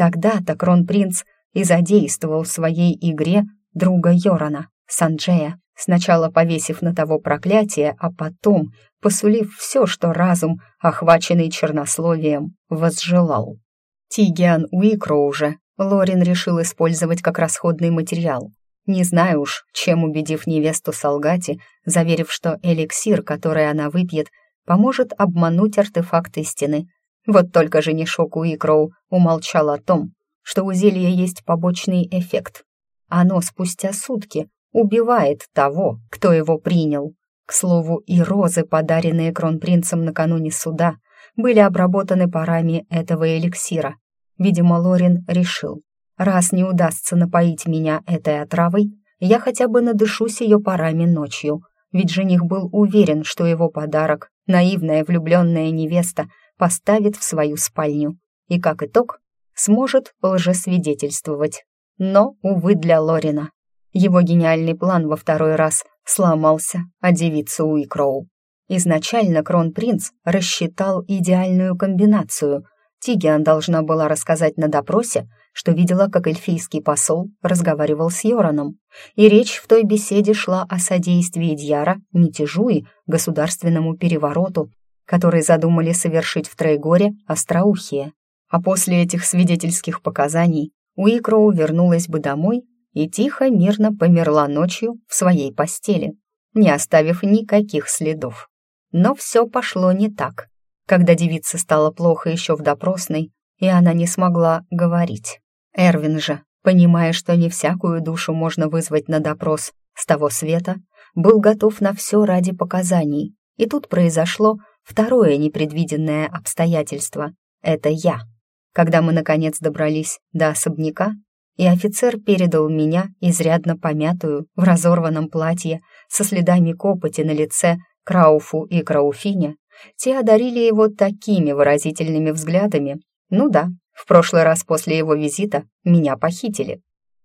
Тогда-то кронпринц и задействовал в своей игре друга Йорана, Санджея, сначала повесив на того проклятие, а потом посулив все, что разум, охваченный чернословием, возжелал. Тигиан Уикро уже Лорин решил использовать как расходный материал. Не знаю уж, чем убедив невесту солгать заверив, что эликсир, который она выпьет, поможет обмануть артефакт истины, вот только женишок Уикроу умолчал о том, что у зелья есть побочный эффект. Оно спустя сутки убивает того, кто его принял. К слову, и розы, подаренные кронпринцем накануне суда, были обработаны парами этого эликсира. Видимо, Лорин решил, раз не удастся напоить меня этой отравой, я хотя бы надышусь ее парами ночью, ведь жених был уверен, что его подарок, наивная влюбленная невеста, поставит в свою спальню и, как итог, сможет лжесвидетельствовать. Но, увы, для Лорина. Его гениальный план во второй раз сломался о девице Уикроу. Изначально кронпринц рассчитал идеальную комбинацию. Тигиан должна была рассказать на допросе, что видела, как эльфийский посол разговаривал с Йораном, и речь в той беседе шла о содействии Дьяра мятежу и государственному перевороту, который задумали совершить в Трейгоре остроухие. А после этих свидетельских показаний Уикроу вернулась бы домой и тихо, мирно померла ночью в своей постели, не оставив никаких следов. Но все пошло не так. Когда девице стало плохо еще в допросной, и она не смогла говорить. Эрвин же, понимая, что не всякую душу можно вызвать на допрос с того света, был готов на все ради показаний. И тут произошло Второе непредвиденное обстоятельство — это я. Когда мы, наконец, добрались до особняка, и офицер передал меня, изрядно помятую, в разорванном платье, со следами копоти на лице Крауфу и Крауфине, те одарили его такими выразительными взглядами. Ну да, В прошлый раз после его визита меня похитили.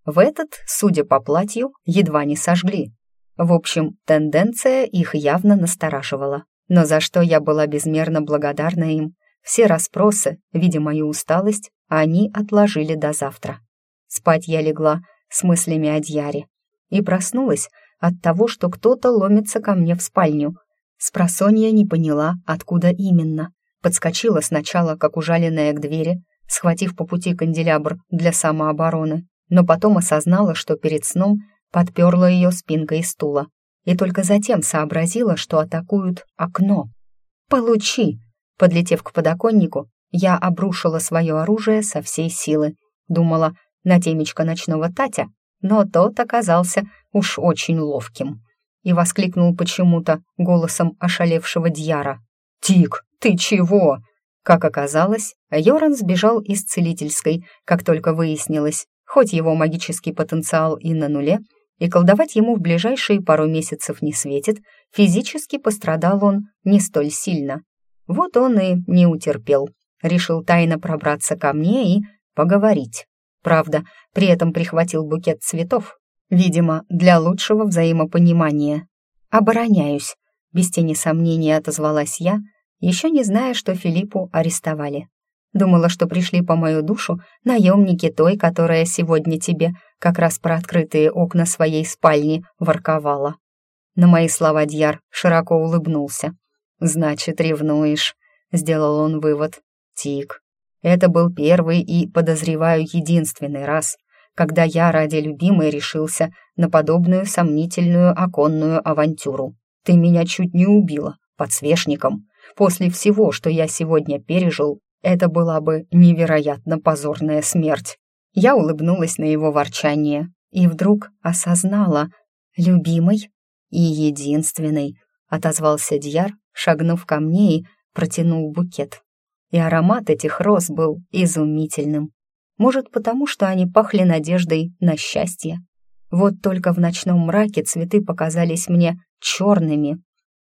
В этот, судя по платью, едва не сожгли. В общем, тенденция их явно настораживала. Но за что я была безмерно благодарна им. Все расспросы, видя мою усталость, они отложили до завтра. Спать я легла с мыслями о Дьяре и проснулась от того, что кто-то ломится ко мне в спальню. Спросонья не поняла, откуда именно. Подскочила сначала, как ужаленная к двери, схватив по пути канделябр для самообороны, но потом осознала, что перед сном подперла ее спинкой стула, и только затем сообразила, что атакуют окно. «Получи!» Подлетев к подоконнику, я обрушила свое оружие со всей силы. Думала, на темечко ночного Татя, но тот оказался уж очень ловким. И воскликнул почему-то голосом ошалевшего Дьяра. «Тик, ты чего?» Как оказалось, Йоран сбежал из целительской, как только выяснилось, хоть его магический потенциал и на нуле, и колдовать ему в ближайшие пару месяцев не светит, физически пострадал он не столь сильно. Вот он и не утерпел, решил тайно пробраться ко мне и поговорить. Правда, при этом прихватил букет цветов, видимо, для лучшего взаимопонимания. «Обороняюсь», — без тени сомнения отозвалась я, еще не зная, что Филиппу арестовали. Думала, что пришли по мою душу наемники той, которая сегодня тебе как раз про открытые окна своей спальни ворковала. На мои слова Дьяр широко улыбнулся. «Значит, ревнуешь», — сделал он вывод. «Тик, это был первый и, подозреваю, единственный раз, когда я ради любимой решился на подобную сомнительную оконную авантюру. Ты меня чуть не убила, подсвечником. После всего, что я сегодня пережил, это была бы невероятно позорная смерть. Я улыбнулась на его ворчание и вдруг осознала «любимый и единственный», — отозвался Дьяр, шагнув ко мне и протянул букет. И аромат этих роз был изумительным. Может, потому что они пахли надеждой на счастье. Вот только в ночном мраке цветы показались мне черными.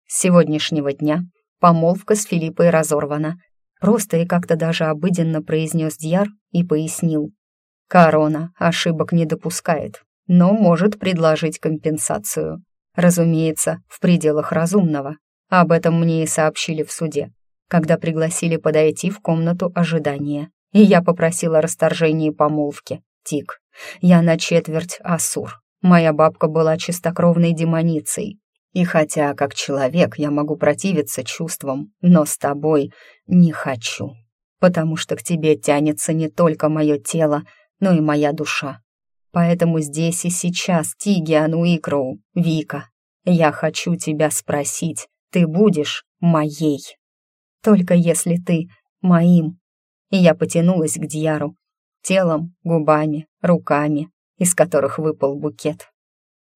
С сегодняшнего дня помолвка с Филиппой разорвана, Просто и как-то даже обыденно произнес Дьяр и пояснил. Корона ошибок не допускает, но может предложить компенсацию. Разумеется, в пределах разумного. Об этом мне и сообщили в суде, когда пригласили подойти в комнату ожидания. И я попросила расторжения помолвки. Тик, я на четверть асур. Моя бабка была чистокровной демоницей, и хотя, как человек, я могу противиться чувствам, но с тобой не хочу, потому что к тебе тянется не только мое тело, но и моя душа. Поэтому здесь и сейчас, Тигиан Уикроу, Вика, я хочу тебя спросить, ты будешь моей? Только если ты моим. И я потянулась к Дьяру, телом, губами, руками, из которых выпал букет.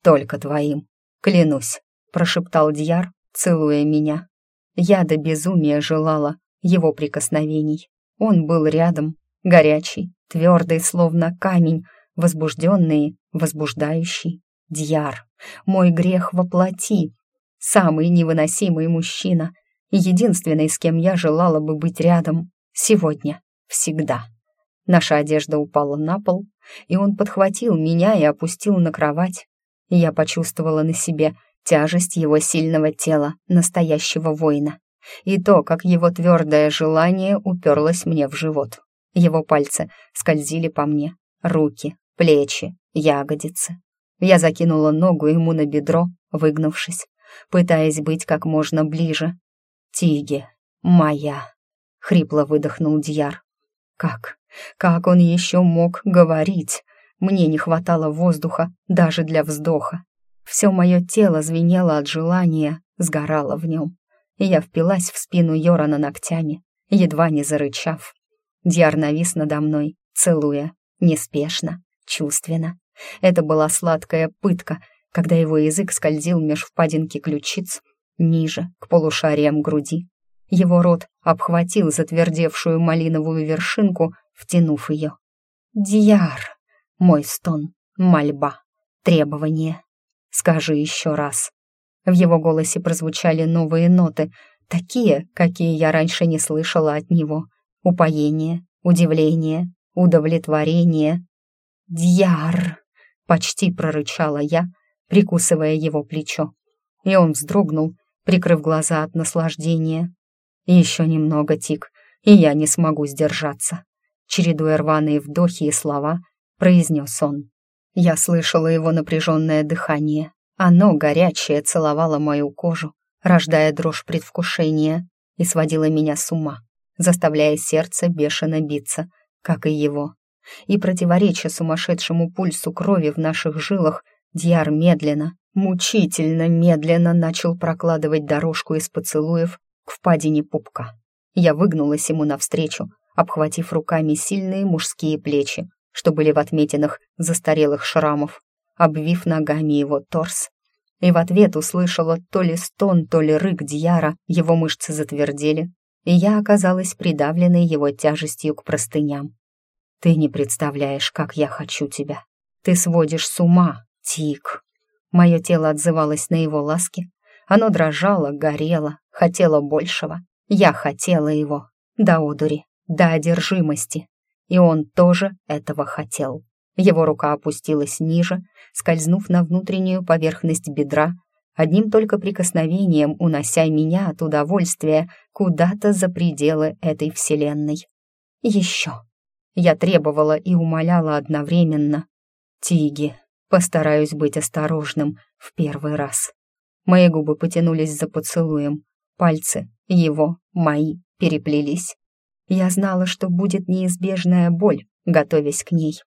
Только твоим, клянусь. — прошептал Дьяр, целуя меня. Я до безумия желала его прикосновений. Он был рядом, горячий, твердый, словно камень, возбужденный, возбуждающий. Дьяр, мой грех воплоти, самый невыносимый мужчина, единственный, с кем я желала бы быть рядом, сегодня, всегда. Наша одежда упала на пол, и он подхватил меня и опустил на кровать. Я почувствовала на себе тяжесть его сильного тела, настоящего воина, и то, как его твердое желание уперлось мне в живот. Его пальцы скользили по мне, руки, плечи, ягодицы. Я закинула ногу ему на бедро, выгнувшись, пытаясь быть как можно ближе. «Тиги, моя!» — хрипло выдохнул Дьяр. «Как? Как он еще мог говорить? Мне не хватало воздуха даже для вздоха. Все мое тело звенело от желания, сгорало в нем. И я впилась в спину Йорана ногтями, едва не зарычав. Дьяр навис надо мной, целуя, неспешно, чувственно. Это была сладкая пытка, когда его язык скользил меж впадинки ключиц, ниже, к полушариям груди. Его рот обхватил затвердевшую малиновую вершинку, втянув ее. «Дьяр!» — мой стон, мольба, требование. Скажи еще раз». В его голосе прозвучали новые ноты, такие, какие я раньше не слышала от него. Упоение, удивление, удовлетворение. «Дьяр!» — почти прорычала я, прикусывая его плечо. И он вздрогнул, прикрыв глаза от наслаждения. Еще немного, Тик, и я не смогу сдержаться. Чередуя рваные вдохи и слова, произнес он. Я слышала его напряженное дыхание. Оно, горячее, целовало мою кожу, рождая дрожь предвкушения, и сводило меня с ума, заставляя сердце бешено биться, как и его. И противореча сумасшедшему пульсу крови в наших жилах, Дьяр медленно, мучительно медленно начал прокладывать дорожку из поцелуев к впадине пупка. Я выгнулась ему навстречу, обхватив руками сильные мужские плечи, что были в отметинах застарелых шрамов, обвив ногами его торс. И в ответ услышала то ли стон, то ли рык Дьяра, его мышцы затвердели, и я оказалась придавленной его тяжестью к простыням. «Ты не представляешь, как я хочу тебя. Ты сводишь с ума, Тик». Мое тело отзывалось на его ласки. Оно дрожало, горело, хотело большего. Я хотела его. До одури, до одержимости. И он тоже этого хотел. Его рука опустилась ниже, скользнув на внутреннюю поверхность бедра, одним только прикосновением унося меня от удовольствия куда-то за пределы этой вселенной. Еще. Я требовала и умоляла одновременно. «Тиги, постараюсь быть осторожным в первый раз». Мои губы потянулись за поцелуем, пальцы, его, мои, переплелись. Я знала, что будет неизбежная боль, готовясь к ней.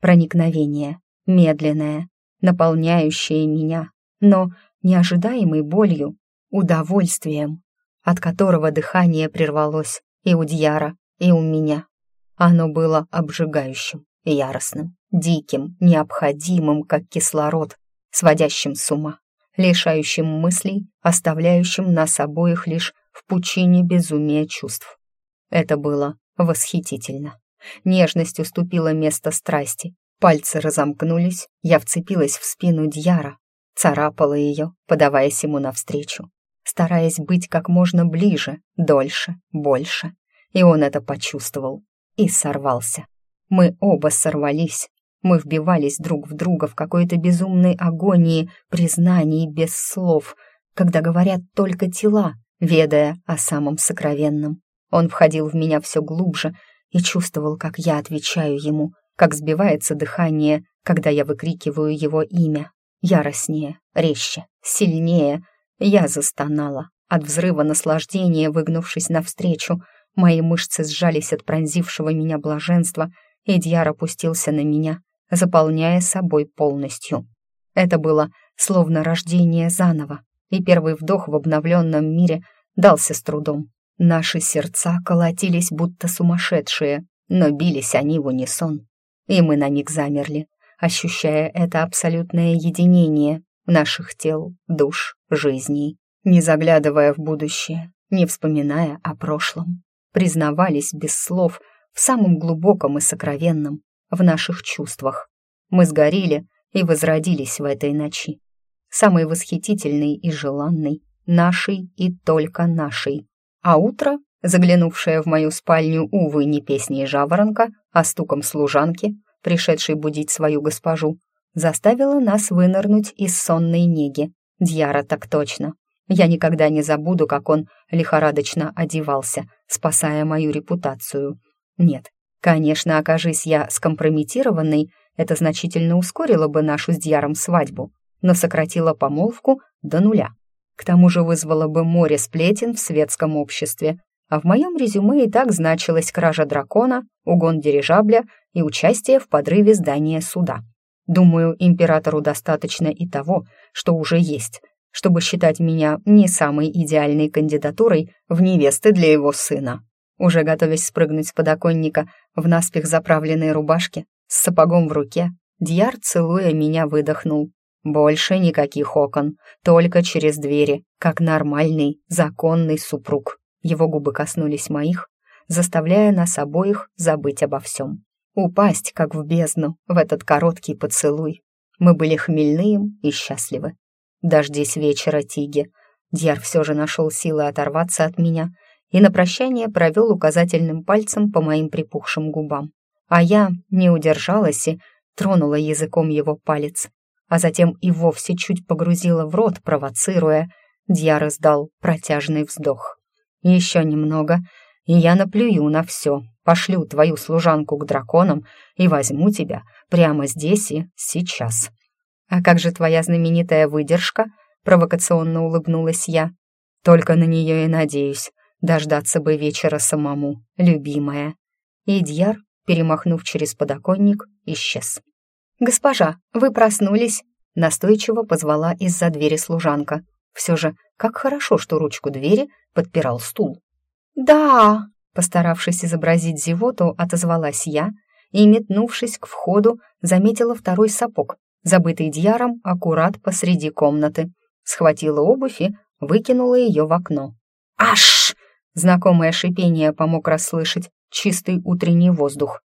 Проникновение, медленное, наполняющее меня, но неожидаемой болью, удовольствием, от которого дыхание прервалось и у Дьяра, и у меня. Оно было обжигающим, яростным, диким, необходимым, как кислород, сводящим с ума, лишающим мыслей, оставляющим нас обоих лишь в пучине безумия чувств. Это было восхитительно. Нежность уступила место страсти. Пальцы разомкнулись, я вцепилась в спину Дьяра, царапала ее, подаваясь ему навстречу, стараясь быть как можно ближе, дольше, больше. И он это почувствовал и сорвался. Мы оба сорвались. Мы вбивались друг в друга в какой-то безумной агонии, признаний без слов, когда говорят только тела, ведая о самом сокровенном. Он входил в меня все глубже и чувствовал, как я отвечаю ему, как сбивается дыхание, когда я выкрикиваю его имя. Яростнее, резче, сильнее. Я застонала, от взрыва наслаждения выгнувшись навстречу. Мои мышцы сжались от пронзившего меня блаженства, и Дьяр опустился на меня, заполняя собой полностью. Это было словно рождение заново, и первый вдох в обновленном мире дался с трудом. Наши сердца колотились будто сумасшедшие, но бились они в унисон. И мы на миг замерли, ощущая это абсолютное единение наших тел, душ, жизней, не заглядывая в будущее, не вспоминая о прошлом. Признавались без слов в самом глубоком и сокровенном, в наших чувствах. Мы сгорели и возродились в этой ночи. Самой восхитительной и желанной, нашей и только нашей, а утро, заглянувшее в мою спальню, увы, не песней жаворонка, а стуком служанки, пришедшей будить свою госпожу, заставило нас вынырнуть из сонной неги. Дьяра так точно. Я никогда не забуду, как он лихорадочно одевался, спасая мою репутацию. Нет, конечно, окажись я скомпрометированной, это значительно ускорило бы нашу с Дьяром свадьбу, но сократило помолвку до нуля. К тому же вызвало бы море сплетен в светском обществе, а в моем резюме и так значилась кража дракона, угон дирижабля и участие в подрыве здания суда. Думаю, императору достаточно и того, что уже есть, чтобы считать меня не самой идеальной кандидатурой в невесты для его сына. Уже готовясь спрыгнуть с подоконника в наспех заправленной рубашке, с сапогом в руке, Дьяр, целуя меня, выдохнул. Больше никаких окон, только через двери, как нормальный, законный супруг. Его губы коснулись моих, заставляя нас обоих забыть обо всем. Упасть, как в бездну, в этот короткий поцелуй. Мы были хмельные и счастливы. Дождись вечера, Тиги. Дьяр все же нашел силы оторваться от меня и на прощание провел указательным пальцем по моим припухшим губам. А я не удержалась и тронула языком его палец, а затем и вовсе чуть погрузила в рот, провоцируя. Дьяр издал протяжный вздох. «Еще немного, и я наплюю на все, пошлю твою служанку к драконам и возьму тебя прямо здесь и сейчас». «А как же твоя знаменитая выдержка?» — провокационно улыбнулась я. «Только на нее и надеюсь. Дождаться бы вечера самому, любимая». И Дьяр, перемахнув через подоконник, исчез. «Госпожа, вы проснулись?» — настойчиво позвала из-за двери служанка. Все же, как хорошо, что ручку двери подпирал стул. «Да!» — постаравшись изобразить зевоту, отозвалась я и, метнувшись к входу, заметила второй сапог, забытый Дьяром аккурат посреди комнаты. Схватила обувь и выкинула ее в окно. «Аш!» — знакомое шипение помог расслышать чистый утренний воздух.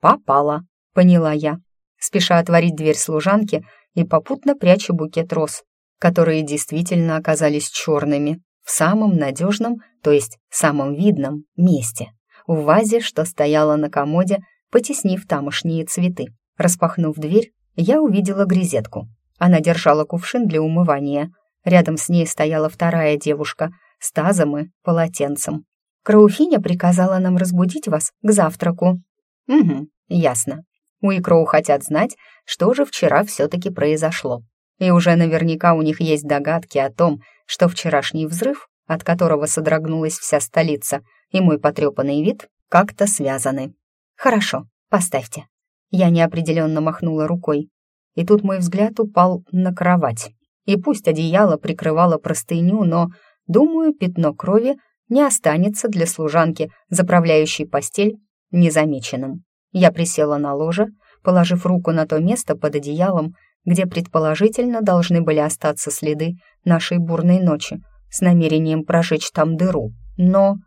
«Попала», — поняла я, спеша отворить дверь служанки и попутно пряча букет роз, которые действительно оказались черными, в самом надежном, то есть самом видном месте, в вазе, что стояла на комоде, потеснив тамошние цветы. Распахнув дверь, я увидела грезетку. Она держала кувшин для умывания. Рядом с ней стояла вторая девушка с тазом и полотенцем. Крауфиня приказала нам разбудить вас к завтраку. Угу, ясно. У Икроу хотят знать, что же вчера все-таки произошло. И уже наверняка у них есть догадки о том, что вчерашний взрыв, от которого содрогнулась вся столица, и мой потрепанный вид как-то связаны. Хорошо, поставьте. Я неопределенно махнула рукой. И тут мой взгляд упал на кровать. И пусть одеяло прикрывало простыню, но, думаю, пятно крови не останется для служанки, заправляющей постель, незамеченным. Я присела на ложе, положив руку на то место под одеялом, где предположительно должны были остаться следы нашей бурной ночи, с намерением прожечь там дыру. Но...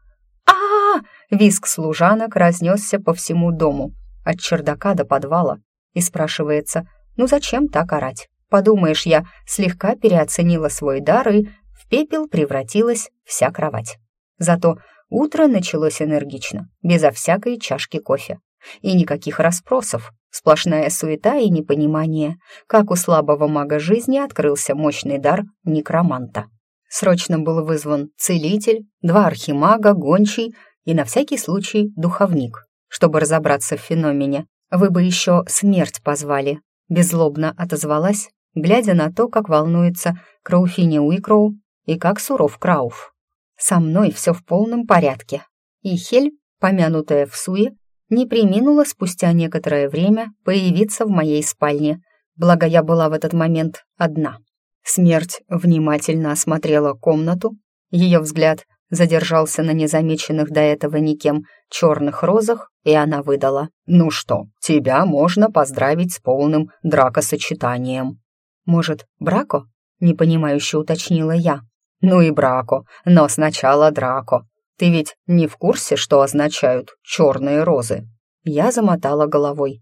а, -а, -а Виск служанок разнесся по всему дому, от чердака до подвала, и спрашивается, ну зачем так орать? Подумаешь, я слегка переоценила свой дар, и в пепел превратилась вся кровать. Зато утро началось энергично, безо всякой чашки кофе. И никаких расспросов, сплошная суета и непонимание, как у слабого мага жизни открылся мощный дар некроманта. Срочно был вызван целитель, два архимага, гончий и на всякий случай духовник чтобы разобраться в феномене. Вы бы еще смерть позвали», — беззлобно отозвалась, глядя на то, как волнуется Крауфиня Уикроу и как суров Крауф. «Со мной все в полном порядке». И Хель, помянутая в суе, не приминула спустя некоторое время появиться в моей спальне, благо я была в этот момент одна. Смерть внимательно осмотрела комнату, ее взгляд задержался на незамеченных до этого никем черных розах, и она выдала. «Ну что, тебя можно поздравить с полным дракосочетанием». «Может, брако?» — непонимающе уточнила я. «Ну и брако, но сначала драко. Ты ведь не в курсе, что означают черные розы?» Я замотала головой.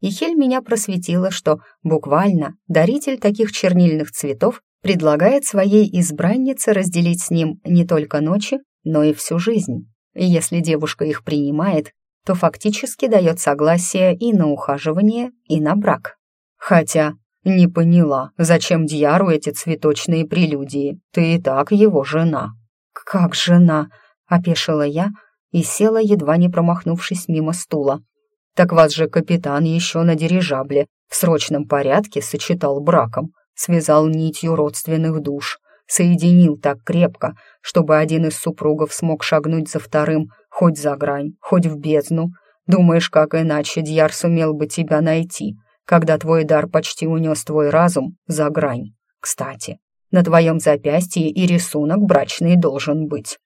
И Хель меня просветила, что буквально даритель таких чернильных цветов предлагает своей избраннице разделить с ним не только ночи, но и всю жизнь. И если девушка их принимает, то фактически дает согласие и на ухаживание, и на брак. Хотя не поняла, зачем Дьяру эти цветочные прелюдии, ты и так его жена. «Как жена?» — опешила я и села, едва не промахнувшись мимо стула. «Так вас же капитан еще на дирижабле в срочном порядке сочетал браком, связал нитью родственных душ, соединил так крепко, чтобы один из супругов смог шагнуть за вторым хоть за грань, хоть в бездну. Думаешь, как иначе Дьяр сумел бы тебя найти, когда твой дар почти унес твой разум за грань? Кстати, на твоем запястье и рисунок брачный должен быть».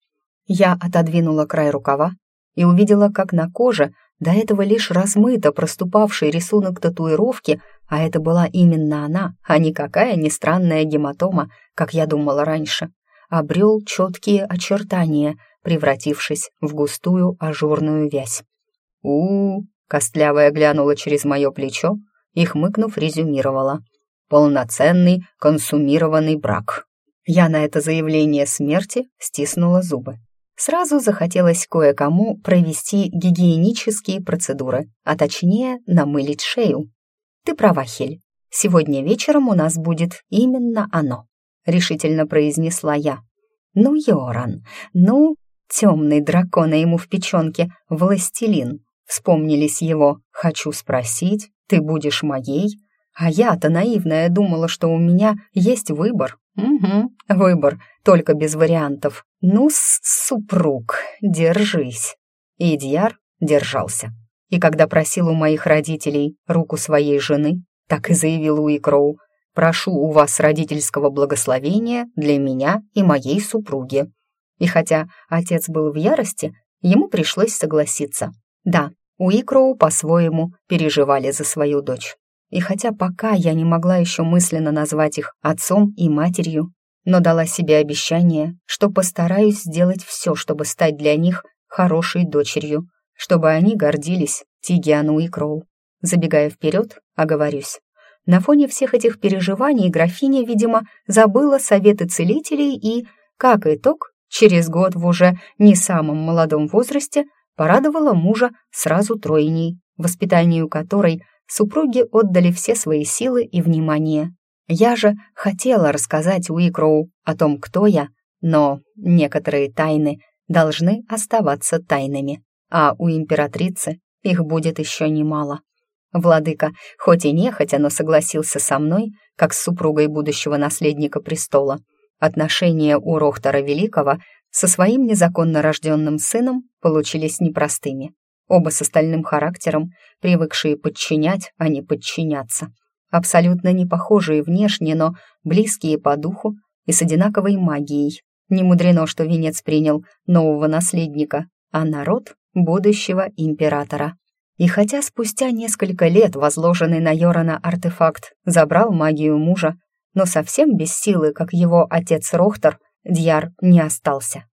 Я отодвинула край рукава и увидела, как на коже до этого лишь размыто проступавший рисунок татуировки, а это была именно она, а никакая не странная гематома, как я думала раньше, обрел четкие очертания, превратившись в густую ажурную вязь. у, -у, костлявая глянула через мое плечо и, хмыкнув, резюмировала. «Полноценный консумированный брак». Я на это заявление смерти стиснула зубы. Сразу захотелось кое-кому провести гигиенические процедуры, а точнее намылить шею. Ты права, Хель. Сегодня вечером у нас будет именно оно, решительно произнесла я. Ну, Йоран, ну, темный дракон ему в печенке, властелин. Вспомнились его «хочу спросить, ты будешь моей?» А я-то наивная думала, что у меня есть выбор. Угу, выбор, только без вариантов. Ну, супруг, держись. И держался. И когда просил у моих родителей руку своей жены, так и заявил Уикроу, «Прошу у вас родительского благословения для меня и моей супруги». И хотя отец был в ярости, ему пришлось согласиться. Да, Уикроу по-своему переживали за свою дочь. И хотя пока я не могла еще мысленно назвать их отцом и матерью, но дала себе обещание, что постараюсь сделать все, чтобы стать для них хорошей дочерью, чтобы они гордились Тигиану и Кроу. Забегая вперед, оговорюсь. На фоне всех этих переживаний графиня, видимо, забыла советы целителей и, как итог, через год в уже не самом молодом возрасте порадовала мужа сразу тройней, воспитанию которой – супруги отдали все свои силы и внимание. Я же хотела рассказать Уикроу о том, кто я, но некоторые тайны должны оставаться тайнами, а у императрицы их будет еще немало. Владыка, хоть и нехотя, но согласился со мной, как с супругой будущего наследника престола. Отношения у Рохтора Великого со своим незаконно рожденным сыном получились непростыми оба с остальным характером, привыкшие подчинять, а не подчиняться. Абсолютно не похожие внешне, но близкие по духу и с одинаковой магией. Не мудрено, что венец принял нового наследника, а народ — будущего императора. И хотя спустя несколько лет возложенный на Йорана артефакт забрал магию мужа, но совсем без силы, как его отец Рохтер, Дьяр не остался.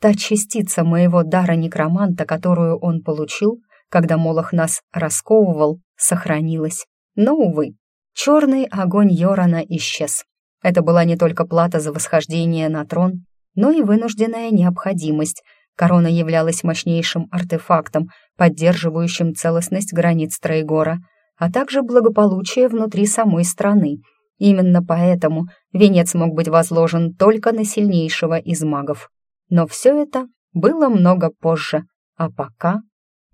Та частица моего дара некроманта, которую он получил, когда Молох нас расковывал, сохранилась. Но, увы, черный огонь Йорана исчез. Это была не только плата за восхождение на трон, но и вынужденная необходимость. Корона являлась мощнейшим артефактом, поддерживающим целостность границ Трейгора, а также благополучие внутри самой страны. Именно поэтому венец мог быть возложен только на сильнейшего из магов. Но все это было много позже, а пока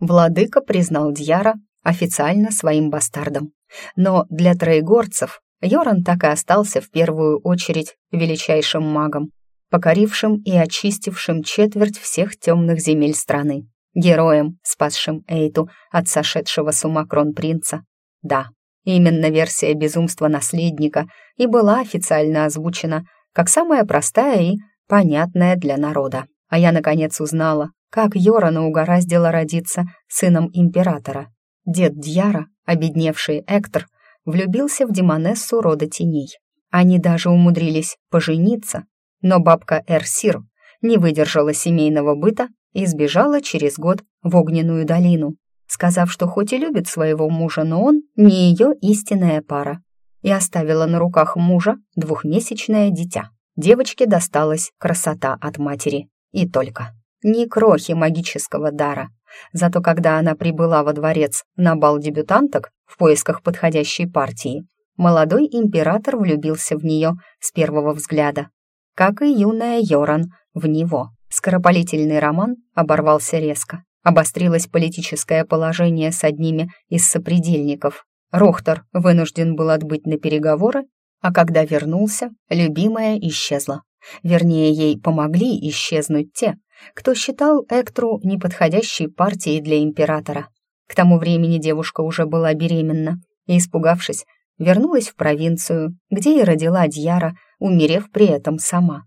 владыка признал Дьяра официально своим бастардом. Но для троегорцев Йоран так и остался в первую очередь величайшим магом, покорившим и очистившим четверть всех темных земель страны, героем, спасшим Эйту от сошедшего с ума кронпринца. Да, именно версия безумства наследника и была официально озвучена как самая простая и понятное для народа. А я, наконец, узнала, как Йорана угораздило родиться сыном императора. Дед Дьяра, обедневший Эктор, влюбился в демонессу рода теней. Они даже умудрились пожениться, но бабка Эрсир не выдержала семейного быта и сбежала через год в огненную долину, сказав, что хоть и любит своего мужа, но он не ее истинная пара, и оставила на руках мужа двухмесячное дитя. Девочке досталась красота от матери. И только. Ни крохи магического дара. Зато когда она прибыла во дворец на бал дебютанток в поисках подходящей партии, молодой император влюбился в нее с первого взгляда. Как и юная Йоран в него. Скоропалительный роман оборвался резко. Обострилось политическое положение с одними из сопредельников. Рохтер вынужден был отбыть на переговоры а когда вернулся, любимая исчезла. Вернее, ей помогли исчезнуть те, кто считал Эктру неподходящей партией для императора. К тому времени девушка уже была беременна и, испугавшись, вернулась в провинцию, где и родила Дьяра, умерев при этом сама.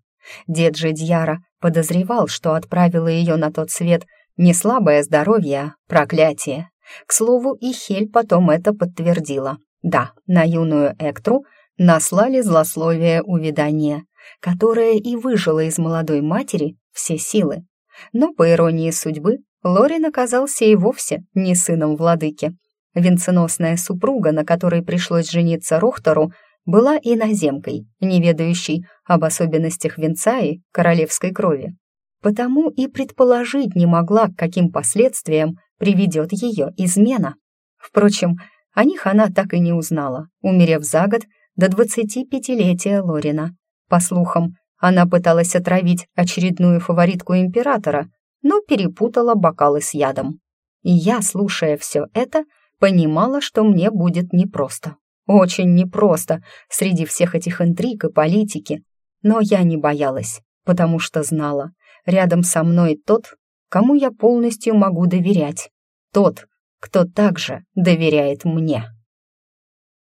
Дед же Дьяра подозревал, что отправила ее на тот свет не слабое здоровье, а проклятие. К слову, и Хель потом это подтвердила. Да, на юную Эктру – наслали злословие увядания, которое и выжило из молодой матери все силы. Но, по иронии судьбы, Лорин оказался и вовсе не сыном владыки. Венценосная супруга, на которой пришлось жениться Рохтору, была иноземкой, не ведающей об особенностях венца и королевской крови. потому и предположить не могла, к каким последствиям приведет ее измена. Впрочем, о них она так и не узнала, умерев за год до 25-летия Лорина. По слухам, она пыталась отравить очередную фаворитку императора, но перепутала бокалы с ядом. И я, слушая все это, понимала, что мне будет непросто. Очень непросто среди всех этих интриг и политики. Но я не боялась, потому что знала, рядом со мной тот, кому я полностью могу доверять. Тот, кто также доверяет мне.